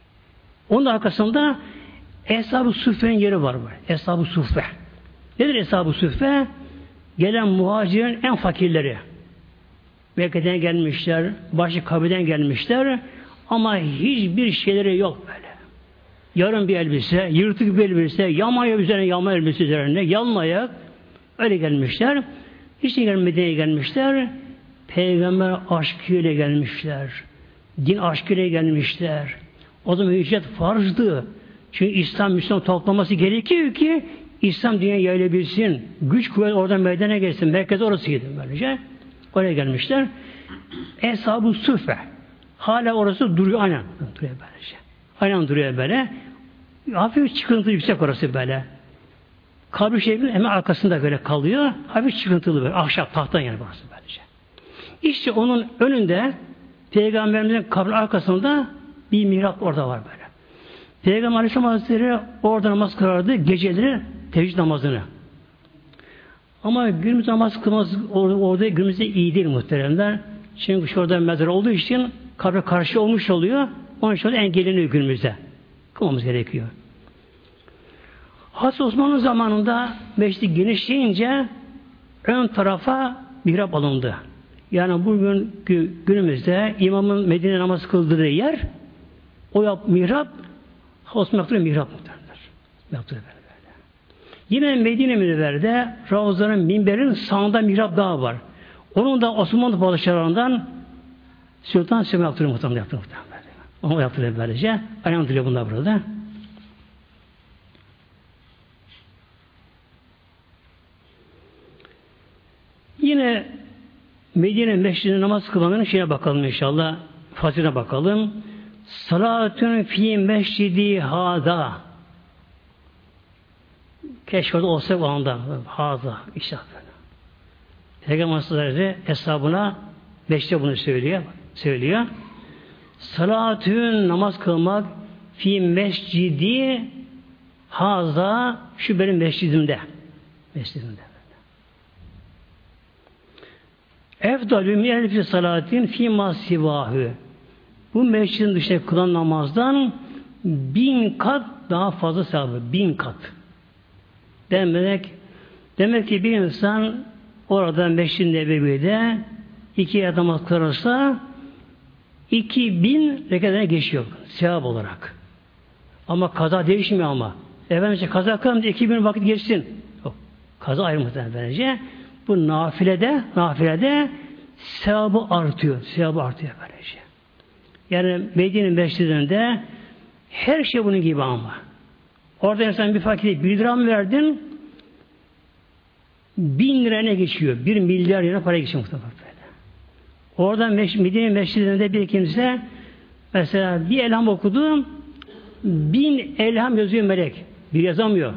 Onun arkasında Eshab-ı Suffe'nin yeri var. Eshab-ı Suffe. Nedir Eshab-ı Suffe? Gelen muhacirin en fakirleri. Mekke'den gelmişler, başı kabiden gelmişler ama hiçbir şeyleri yok böyle. Yarım bir elbise, yırtık bir elbise, yamaya üzerine yama elbise üzerine, yalın ayak öyle gelmişler. Hiç gelmediğine gelmişler. Peygamber aşkıyla gelmişler. Din aşkıyla gelmişler. O zaman hicret farzdı. Çünkü İslam Müslüman toplaması gerekiyor ki İslam dünya yayılabilsin. Güç kuvvet oradan meydana gelsin. Merkez orasıydı böylece. Oraya gelmişler. Eshab-ı Sufe. Hala orası duruyor aynen. Duruyor böylece. Aynen duruyor böyle. Hafif çıkıntı yüksek orası böyle. Kabri şerifin hemen arkasında böyle kalıyor. Hafif çıkıntılı böyle. Ahşap tahtan yani burası böylece. İşte onun önünde Peygamberimizin kabri arkasında bir mihrap orada var böyle. Peygamber Aleyhisselam Hazretleri orada namaz kılardı geceleri teheccüd namazını. Ama günümüz namaz kılmaz orada günümüzde iyi değil muhteremler. Çünkü şurada mezar olduğu için kabre karşı olmuş oluyor. Onun için engelleniyor günümüzde. Kılmamız gerekiyor. Has Osman'ın zamanında meşri genişleyince ön tarafa mihrap alındı. Yani bugün günümüzde imamın Medine namaz kıldığı yer o yap, mihrap Osman yaptığı mihrap muhtemelenler. Yaptığı böyle böyle. Yine Medine Münevver'de Ravza'nın minberin sağında mihrap daha var. Onun da Osmanlı padişahlarından Sultan Süleyman yaptırıyor muhtemelen yaptı muhtemelen. Onu yaptırıyor böylece. Aynen duruyor bunlar burada. Yine Medine Meşri'nde namaz kılanların şeye bakalım inşallah. Faziline bakalım. Salatun fi meşridi hada. Keşke orada olsa o anda. Hada. İşte Peygamber Hazretleri hesabına beşte bunu söylüyor. Söylüyor. Salatün namaz kılmak fi mescidi haza şu benim mescidimde. Mescidimde. Efdalü min elfi salatin fi masivahü. Bu mescidin dışında kılan namazdan bin kat daha fazla sevabı. Bin kat. Demek, demek ki bir insan orada Meşrid-i Nebevi'de iki namaz kılarsa iki bin rekatına geçiyor. Sevap olarak. Ama kaza değişmiyor ama. Efendim kaza kılalım diye iki bin vakit geçsin. Yok. Kaza ayrı muhtemelen Bu nafilede, nafilede sevabı artıyor. Sevabı artıyor böylece. Yani Medine Mescidinde her şey bunun gibi ama. Orada insan bir fakir bir lira mı verdin? Bin lira ne geçiyor? Bir milyar lira para geçiyor muhtemelen böyle. Orada Medine Mescidinde bir kimse mesela bir elham okudu bin elham yazıyor melek. Bir yazamıyor.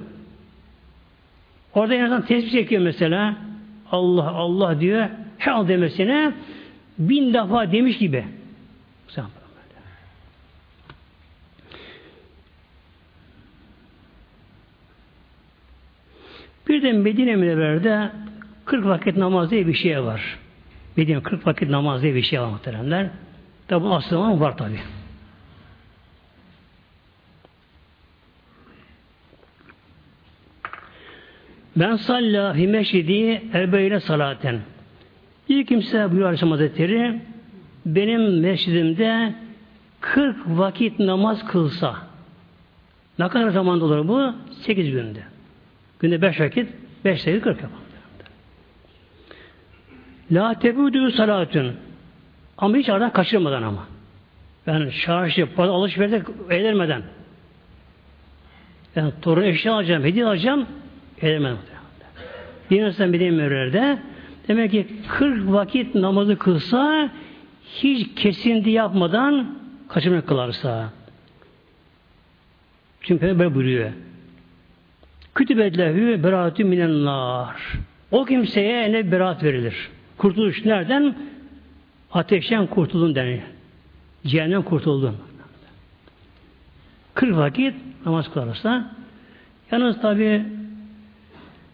Orada insan tesbih çekiyor mesela. Allah Allah diyor. Hal demesine bin defa demiş gibi. Bir de Medine Münevver'de 40 vakit namaz diye bir şey var. Medine 40 vakit namaz diye bir şey var muhteremler. Tabi asıl var tabi. Ben salla fi meşridi erbeyne salaten. Bir kimse buyuruyor Aleyhisselam Hazretleri benim mescidimde 40 vakit namaz kılsa ne kadar zaman olur bu? 8 günde. Günde 5 vakit 5 sayı 40 yapar. La tebudü salatün ama hiç aradan kaçırmadan ama. Ben şarjı, alışverişe eğlenmeden ben torun eşya alacağım, hediye alacağım eğlenmeden. Bir insan bir de demek ki 40 vakit namazı kılsa hiç kesinti yapmadan kaçırma kılarsa. Çünkü böyle buyuruyor. Kütübedlehü beraatü minennar. O kimseye ne beraat verilir. Kurtuluş nereden? Ateşten kurtulun denir. Cehennem kurtuldun. 40 vakit namaz kılarsa yalnız tabi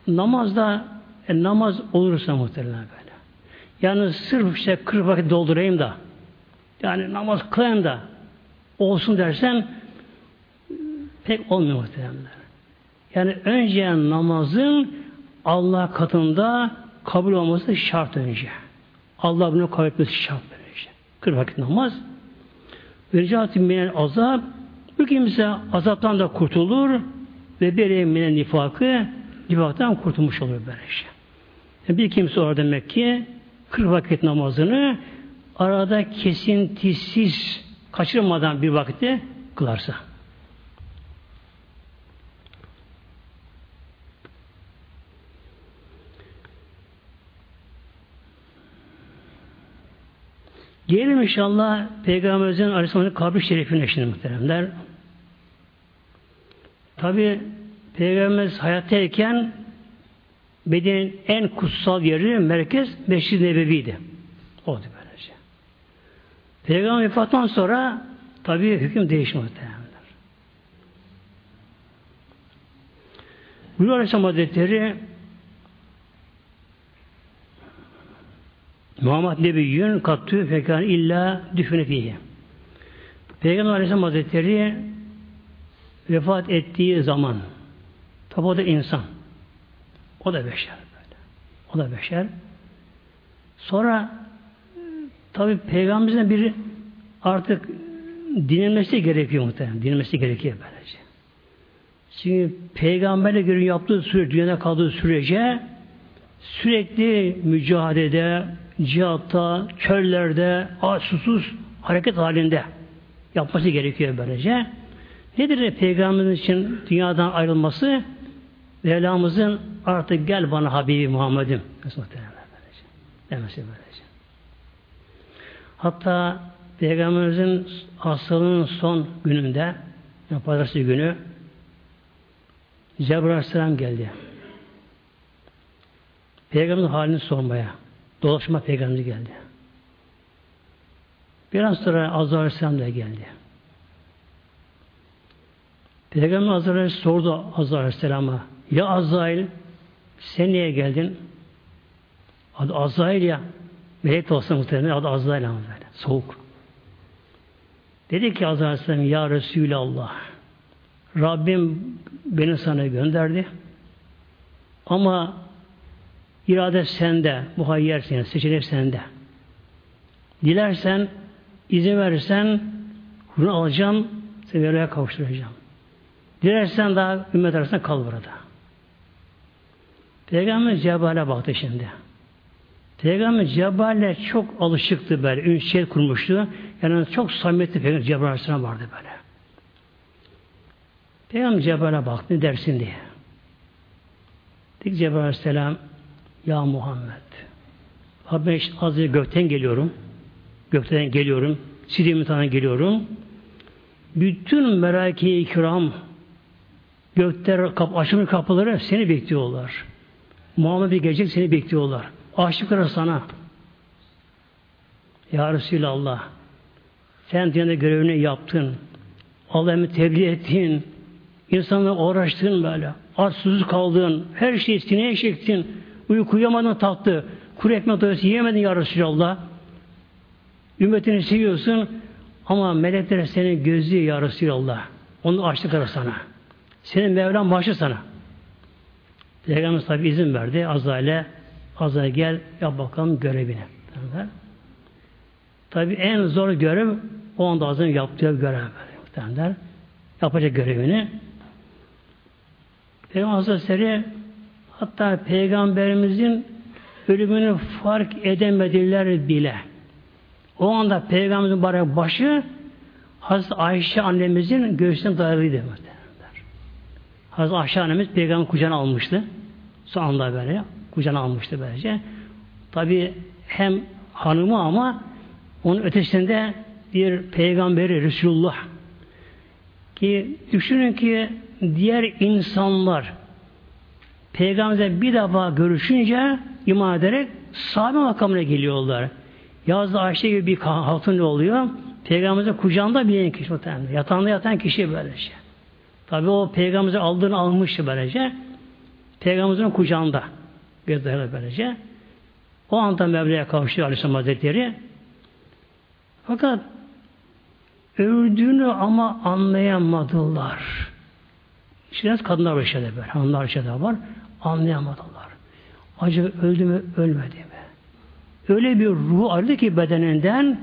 namazda e, namaz olursa muhtemelen böyle. Yani sırf işte 40 vakit doldurayım da yani namaz kılayım da olsun dersen pek olmuyor muhtemelen. Yani önce namazın Allah katında kabul olması şart önce. Allah bunu kabul etmesi şart önce. 40 vakit namaz. Ricatim minel azap bu kimse azaptan da kurtulur ve bir minel nifakı nifaktan kurtulmuş olur böylece. Yani bir kimse orada demek ki 40 vakit namazını arada kesintisiz kaçırmadan bir vakitte kılarsa. Gelelim inşallah Peygamberimizin Aleyhisselam'ın kabri şerifine şimdi muhteremler. Tabi Peygamberimiz hayattayken bedenin en kutsal yeri merkez Meşrid-i Nebevi'ydi. Oldu böylece. Peygamber vefatından sonra tabi hüküm muhteremler. Buyuruyor Aleyhisselam Hazretleri Muhammed Nebiyyün kattü fekan illa düfüne fihi. Peygamber Aleyhisselam Hazretleri vefat ettiği zaman tabi o da insan. O da beşer böyle. O da beşer. Sonra tabi peygamberimizden biri artık dinlenmesi gerekiyor muhtemelen. Dinlenmesi gerekiyor böylece. Çünkü peygamberle göre yaptığı süre, dünyada kaldığı sürece sürekli mücadelede, cihatta, çöllerde, aç susuz hareket halinde yapması gerekiyor böylece. Nedir Peygamberimiz için dünyadan ayrılması? Mevlamızın artık gel bana Habibi Muhammed'im. Demesi böylece. Hatta Peygamberimizin hastalığının son gününde, yani pazartesi günü Cebrail Aleyhisselam geldi. Peygamberin halini sormaya. Dolaşma peygamberimiz geldi. Biraz sonra Azrail Aleyhisselam da geldi. Peygamber Azrail sordu Azrail Aleyhisselam'a ya Azrail sen niye geldin? Adı Azrail ya. Melek de olsa muhtemelen adı Azrail ama böyle. Soğuk. Dedi ki Azrail Aleyhisselam ya Resulallah Rabbim beni sana gönderdi. Ama irade sende, muhayyer senin, seçenek sende. Dilersen, izin verirsen bunu alacağım, seni oraya kavuşturacağım. Dilersen daha ümmet arasında kal burada. Peygamber Cebrail'e baktı şimdi. Peygamber Cebrail'e çok alışıktı böyle. Ünşiyet kurmuştu. Yani çok samimiyetli Peygamber Cebrail Aleyhisselam vardı böyle. Peygamber Cebrail'e baktı ne dersin diye. Dik Cebrail Aleyhisselam Ya Muhammed ben işte az gökten geliyorum. Gökten geliyorum. Sidim'den geliyorum. Bütün meraki kiram gökler kap, açılmış kapıları seni bekliyorlar. Muhammed'e gelecek seni bekliyorlar. Aşıklar sana. Ya Resulallah sen dünyada görevini yaptın. Allah'ımı tebliğ ettin. İnsanla uğraştın böyle. Arsız kaldın. Her şeyi sineye çektin. Uyku uyuyamadın tattı. Kuru ekmek doyası yiyemedin ya Resulallah. Ümmetini seviyorsun ama melekler seni gözlüyor ya Resulallah. Onu açtıkları sana. Senin Mevlam başı sana. Peygamber tabi izin verdi. Azrail'e Azrail gel yap bakalım görevini. Tabi en zor görev o anda Azrail'in yaptığı görev. Muhtemelen. Yapacak görevini. Peygamber Hazretleri hatta Peygamberimizin ölümünü fark edemediler bile. O anda Peygamberimizin başı Hazreti Ayşe annemizin göğsüne dayalıydı. Hazreti Ayşe annemiz peygamber kucağına almıştı. Son anda böyle kucağına almıştı böylece. Tabi hem hanımı ama onun ötesinde bir peygamberi Resulullah ki düşünün ki diğer insanlar peygamberle bir defa görüşünce iman ederek sahabe makamına geliyorlar. Yazda Ayşe gibi bir hatun oluyor? Peygamberimizin kucağında bir kişi muhtemelen. Yatağında yatan kişi böylece. Tabi o peygamberimizin aldığını almıştı böylece. Peygamberimizin kucağında. Gözlerine böylece. O anda Mevla'ya kavuştu Aleyhisselam Hazretleri. Fakat öldüğünü ama anlayamadılar. İşte kadınlar yaşadı böyle. Hanımlar yaşadı var. Anlayamadılar. Acaba öldü mü ölmedi mi? Öyle bir ruh ayrıldı ki bedeninden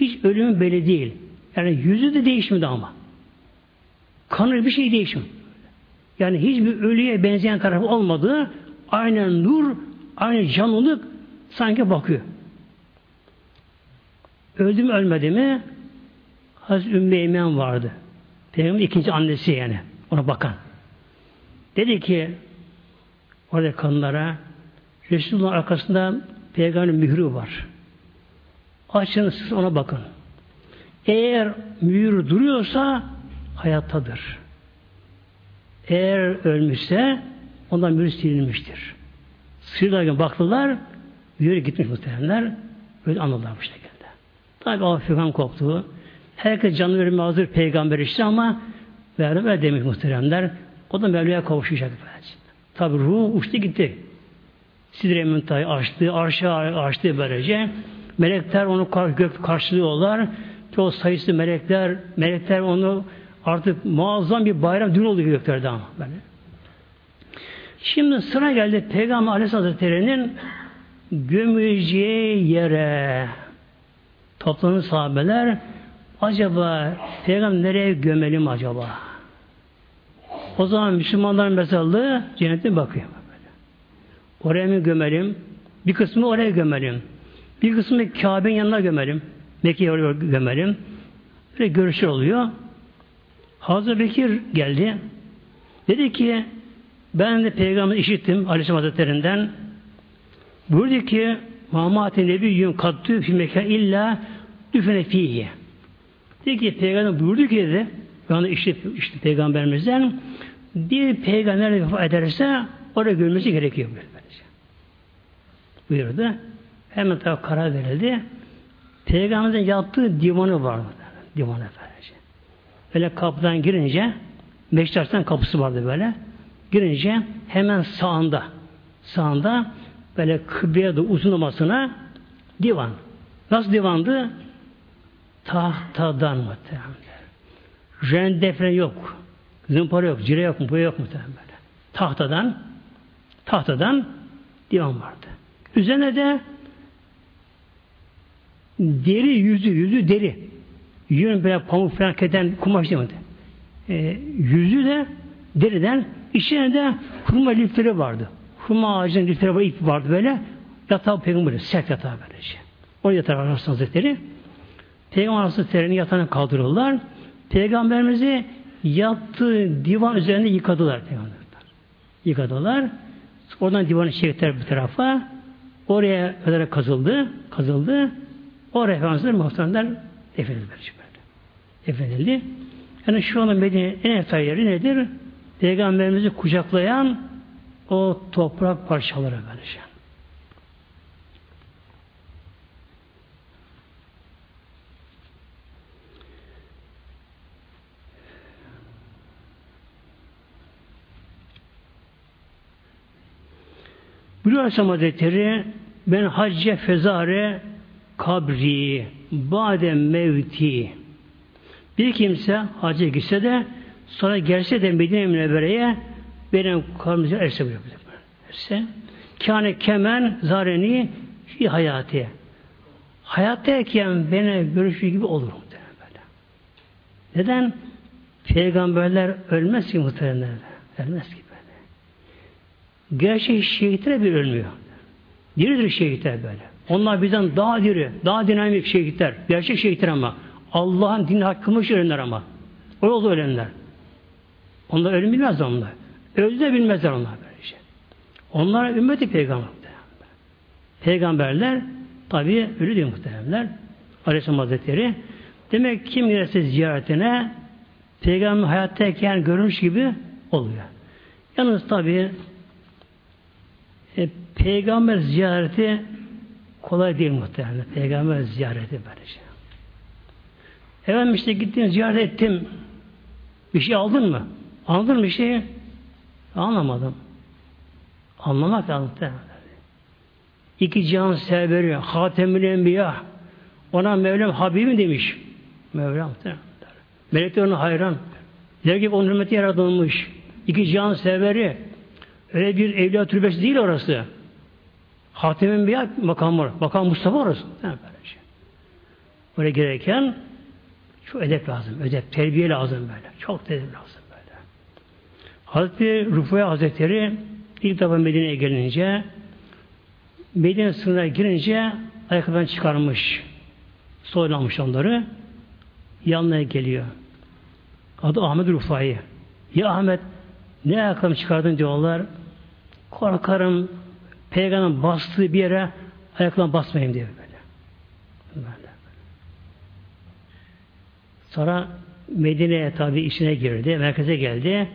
hiç ölümü belli değil. Yani yüzü de değişmedi ama. Kanı bir şey değişmiyor. Yani hiçbir ölüye benzeyen tarafı olmadığı aynı nur, aynı canlılık sanki bakıyor. Öldü mü ölmedi mi? Hazreti Ümmü Eymen vardı. Peygamberin ikinci annesi yani. Ona bakan. Dedi ki orada kanlara Resulullah'ın arkasında peygamberin mührü var. Açın siz ona bakın. Eğer mühür duruyorsa hayattadır. Eğer ölmüşse ondan mühür silinmiştir. Sıyırlarken baktılar, mühür gitmiş muhtemelenler. Böyle anladılar bu şekilde. Tabi Afrikan koptu. Herkes canlı verime hazır peygamber işte ama verme demiş muhteremler. O da Mevla'ya kavuşacak. Tabi ruh uçtu gitti. Sidre müntahı açtı, arşa açtı böylece. Melekler onu gök karşılıyorlar. Çok sayısı melekler, melekler onu artık muazzam bir bayram dün oldu göklerde ama. Böyle. Şimdi sıra geldi Peygamber Aleyhisselatü Hazretleri'nin gömüleceği yere toplanın sahabeler acaba Peygamber nereye gömelim acaba? O zaman Müslümanların mezarlığı cennete bakıyor. Oraya mı gömelim? Bir kısmı oraya gömelim. Bir kısmı Kabe'nin yanına gömelim. Mekke'ye gömelim. Böyle görüşler oluyor. Hazreti Bekir geldi. Dedi ki ben de peygamber işittim Aleyhisselam Hazretlerinden. Buyurdu ki Muhammed Nebiyyün kattü fi mekan illa düfene fihi. Dedi ki peygamber buyurdu ki dedi yani işte, işte peygamberimizden bir peygamber vefat ederse oraya görmesi gerekiyor. Buyurdu. Hemen tabi karar verildi. Peygamberimizin yattığı divanı var. Divan efendice. Böyle kapıdan girince Beşiktaş'tan kapısı vardı böyle. Girince hemen sağında sağında böyle kıbleye de uzun olmasına divan. Nasıl divandı? Tahtadan muhtemelen. Rendefre yok. Zımpara yok, cire yok, bu yok muhtemelen. Tahtadan tahtadan divan vardı. Üzerine de deri yüzü, yüzü deri. Yün böyle pamuk falan keten kumaş demedi. E, yüzü de deriden içine de hurma lifleri vardı. Hurma ağacının lifleri var, ip vardı böyle. Yatağı peygamber sert yatağı böylece. Şey. O yatağı Aleyhisselam Hazretleri. Peygamber Hazretleri'nin yatağına kaldırırlar. Peygamberimizi yattığı divan üzerinde yıkadılar. Peygamberler. Yıkadılar. Oradan divanı çektiler bir tarafa. Oraya kadar kazıldı. Kazıldı. O referanslar muhtemelen defnedildi. Defnedildi. Yani şu anda Medine'nin en eftal yeri nedir? Peygamberimizi kucaklayan o toprak parçaları böylece. Bülü Aleyhisselam Hazretleri ben hacce fezare kabri bade mevti bir kimse hacca gitse de sonra gelse de Medine Münevvere'ye benim kabrimizin erse buyuruyor. Erse kâne kemen zareni fi hayatı. Hayattayken beni görüşü gibi olur böyle. Neden? Peygamberler ölmez ki muhteremler. Ölmez ki böyle. Gerçek şehitler bir ölmüyor. Diridir şehitler böyle. Onlar bizden daha diri, daha dinamik şehitler. Gerçek şehitler ama. Allah'ın din hakkımı ölenler ama. O yolda ölenler. Onlar ölüm bilmez onlar. Öldü de bilmezler onlar böyle şey. Onlar ümmeti peygamber. Peygamberler tabi ölü diyor muhteremler. Aleyhisselam Hazretleri. Demek kim girerse ziyaretine peygamber hayattayken görmüş gibi oluyor. Yalnız tabi e, peygamber ziyareti kolay değil muhtemelen. Peygamber ziyareti böylece. Efendim işte gittim ziyaret ettim. Bir şey aldın mı? Aldın mı bir şeyi? Anlamadım. Anlamak lazım. İki cihan severi, Hatemül Enbiya, ona Mevlam Habibim demiş. Mevlam. Melekler ona hayran. Der gibi onun hürmeti yaratılmış. İki cihan severi. Öyle bir evliya türbesi değil orası. Hatem-i Enbiya makamı. Makam Mustafa orası. Yani şey. Oraya gereken çok edep lazım. Edep, terbiye lazım böyle. Çok edep lazım böyle. Hazreti Rufaya Hazretleri ilk defa Medine'ye gelince Medine sınırına girince ayakkabıdan çıkarmış. Soylanmış onları. Yanına geliyor. Adı Ahmet Rufai. Ya Ahmet ne ayakkabı çıkardın diyorlar. Korkarım peygamberin bastığı bir yere ayaklarına basmayayım diyor böyle. böyle. Sonra Medine'ye tabi içine girdi, merkeze geldi.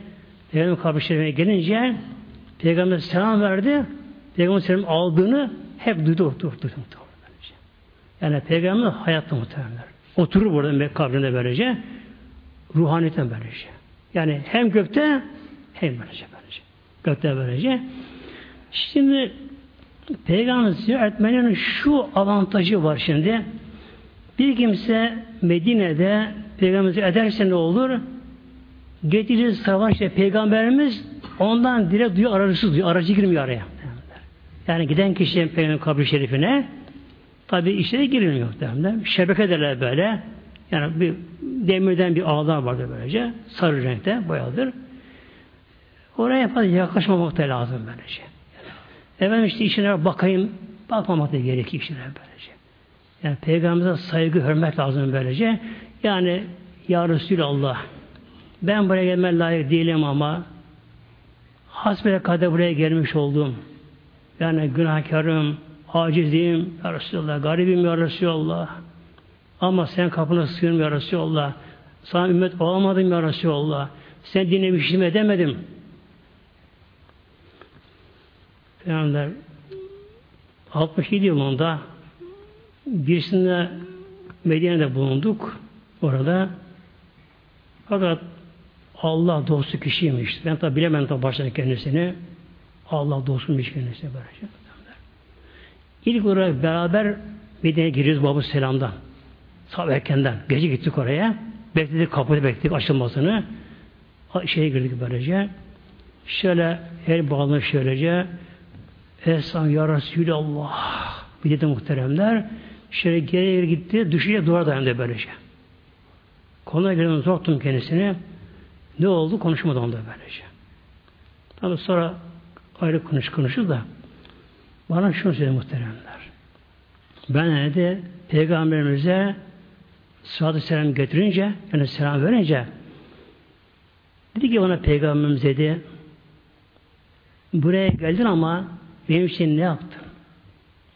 Peygamber kabri gelince Peygamber selam verdi. Peygamber selam aldığını hep duydu, duydu, duydu. Yani Peygamber hayatta muhtemelen. Oturur burada kabrinde böylece. Ruhaniyetten böylece. Yani hem gökte hem böylece böylece. Gökte böylece. Şimdi Peygamber ziyaret etmenin şu avantajı var şimdi. Bir kimse Medine'de Peygamber ederse ne olur? Getirir savaş işte Peygamberimiz ondan direkt duyuyor, aracısız duyuyor. Aracı girmiyor araya. Yani giden kişinin Peygamber kabri şerifine tabi işlere girilmiyor. Şebeke derler böyle. Yani bir demirden bir ağlar vardır böylece. Sarı renkte boyalıdır. Oraya fazla yaklaşmamak da lazım böylece. Efendim işte işine bakayım, bakmamak da gerekiyor işine böylece. Yani Peygamberimize saygı, hürmet lazım böylece. Yani Ya Resulallah ben buraya gelmeye layık değilim ama hasbele kadar buraya gelmiş oldum. Yani günahkarım, acizim Ya Resulallah, garibim Ya Resulallah. Ama sen kapına sığınım Ya Resulallah. Sana ümmet olamadım Ya Resulallah. Sen dinlemişim edemedim. Peygamber 67 yılında birisinde Medine'de bulunduk. Orada fakat Allah dostu kişiymiş. Ben tabi bilemem tabi baştan kendisini. Allah dostuymuş kendisi böylece. İlk olarak beraber Medine'ye giriyoruz Baba Selam'dan. Sabah erkenden. Gece gittik oraya. Bekledik kapıda bekledik açılmasını. Şeye girdik böylece. Şöyle el bağlanıp şöylece Esam ya Resulallah. Bir dedi muhteremler. Şöyle geri geri gitti. Düşünce duvara dayandı böylece. Konuya giren soktum kendisini. Ne oldu? Konuşmadı onda böylece. Tabi sonra ayrı konuş konuşur da bana şunu söyledi muhteremler. Ben de peygamberimize salatü selam getirince yani selam verince dedi ki bana peygamberimiz dedi buraya geldin ama benim için ne yaptın?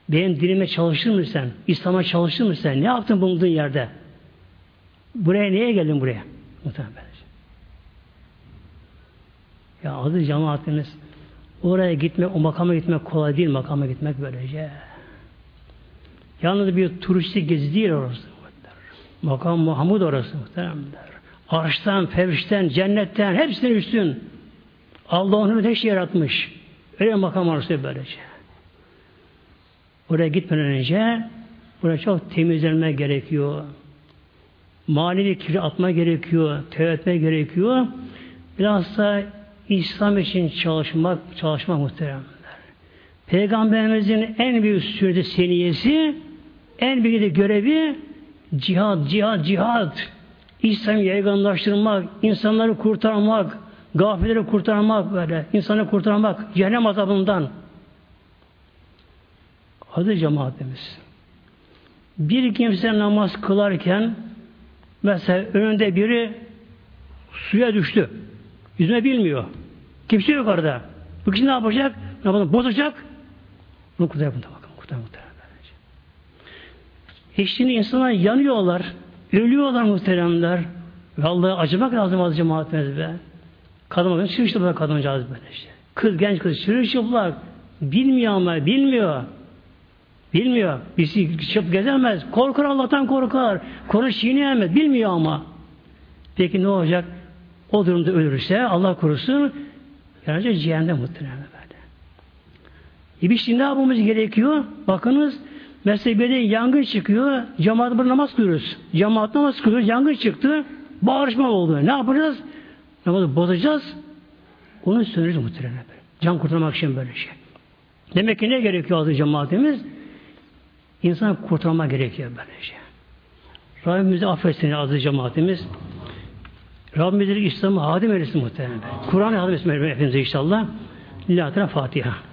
Benim dilime çalıştın mı sen? İslam'a çalıştın mı sen? Ne yaptın bulunduğun yerde? Buraya niye geldin buraya? Muhtemelen. Ya adı cemaatimiz oraya gitmek, o makama gitmek kolay değil makama gitmek böylece. Yalnız bir turistik gezi değil orası. Makam Muhammed orası muhteremler. Arştan, fevşten, cennetten hepsine üstün. Allah onu her şey yaratmış. Öyle makam arası böylece. Oraya gitmeden önce Buna çok temizlenme gerekiyor. Manevi kiri atma gerekiyor. Tevbe gerekiyor. Biraz da İslam için çalışmak, çalışmak muhteremler. Peygamberimizin en büyük sürede seniyesi, en büyük de görevi cihad, cihad, cihad. İslam'ı yaygınlaştırmak, insanları kurtarmak, gafilleri kurtarmak böyle, insanı kurtarmak, cehennem azabından. Adı cemaatimiz. Bir kimse namaz kılarken mesela önünde biri suya düştü. Yüzme bilmiyor. Kimse yok orada. Bu kişi ne yapacak? Ne yapacak? Bozacak. Bunu kurtarıyor bunda bakın. Kurtarıyor muhterem. E insanlar yanıyorlar. Ölüyorlar muhteremler. Vallahi acımak lazım az cemaatimiz be. Kadın bakın çırıştıplak kadıncağız böyle işte. Kız genç kız çırıştıplak. Bilmiyor ama bilmiyor. Bilmiyor. Birisi çıp gezemez. Korkar Allah'tan korkar. Konuş çiğneyemez. Bilmiyor ama. Peki ne olacak? O durumda ölürse Allah korusun yani cehennem muhtemelen böyle. E biz şimdi ne yapmamız gerekiyor? Bakınız bir yangın çıkıyor. Cemaat bir namaz kılıyoruz. Cemaat namaz kılıyoruz. Yangın çıktı. Bağırışma oldu. Ne yapacağız? Namazı bozacağız. Onu söndüreceğiz muhtemelen böyle. Can kurtarmak için böyle şey. Demek ki ne gerekiyor azı cemaatimiz? İnsanı kurtarma gerekiyor böyle şey. Rabbimizi affetsin azı cemaatimiz. Rabbimiz İslam'ı hadim eylesin muhtemelen. Kur'an'ı hadim eylesin hepimize inşallah. Lillahi Fatiha.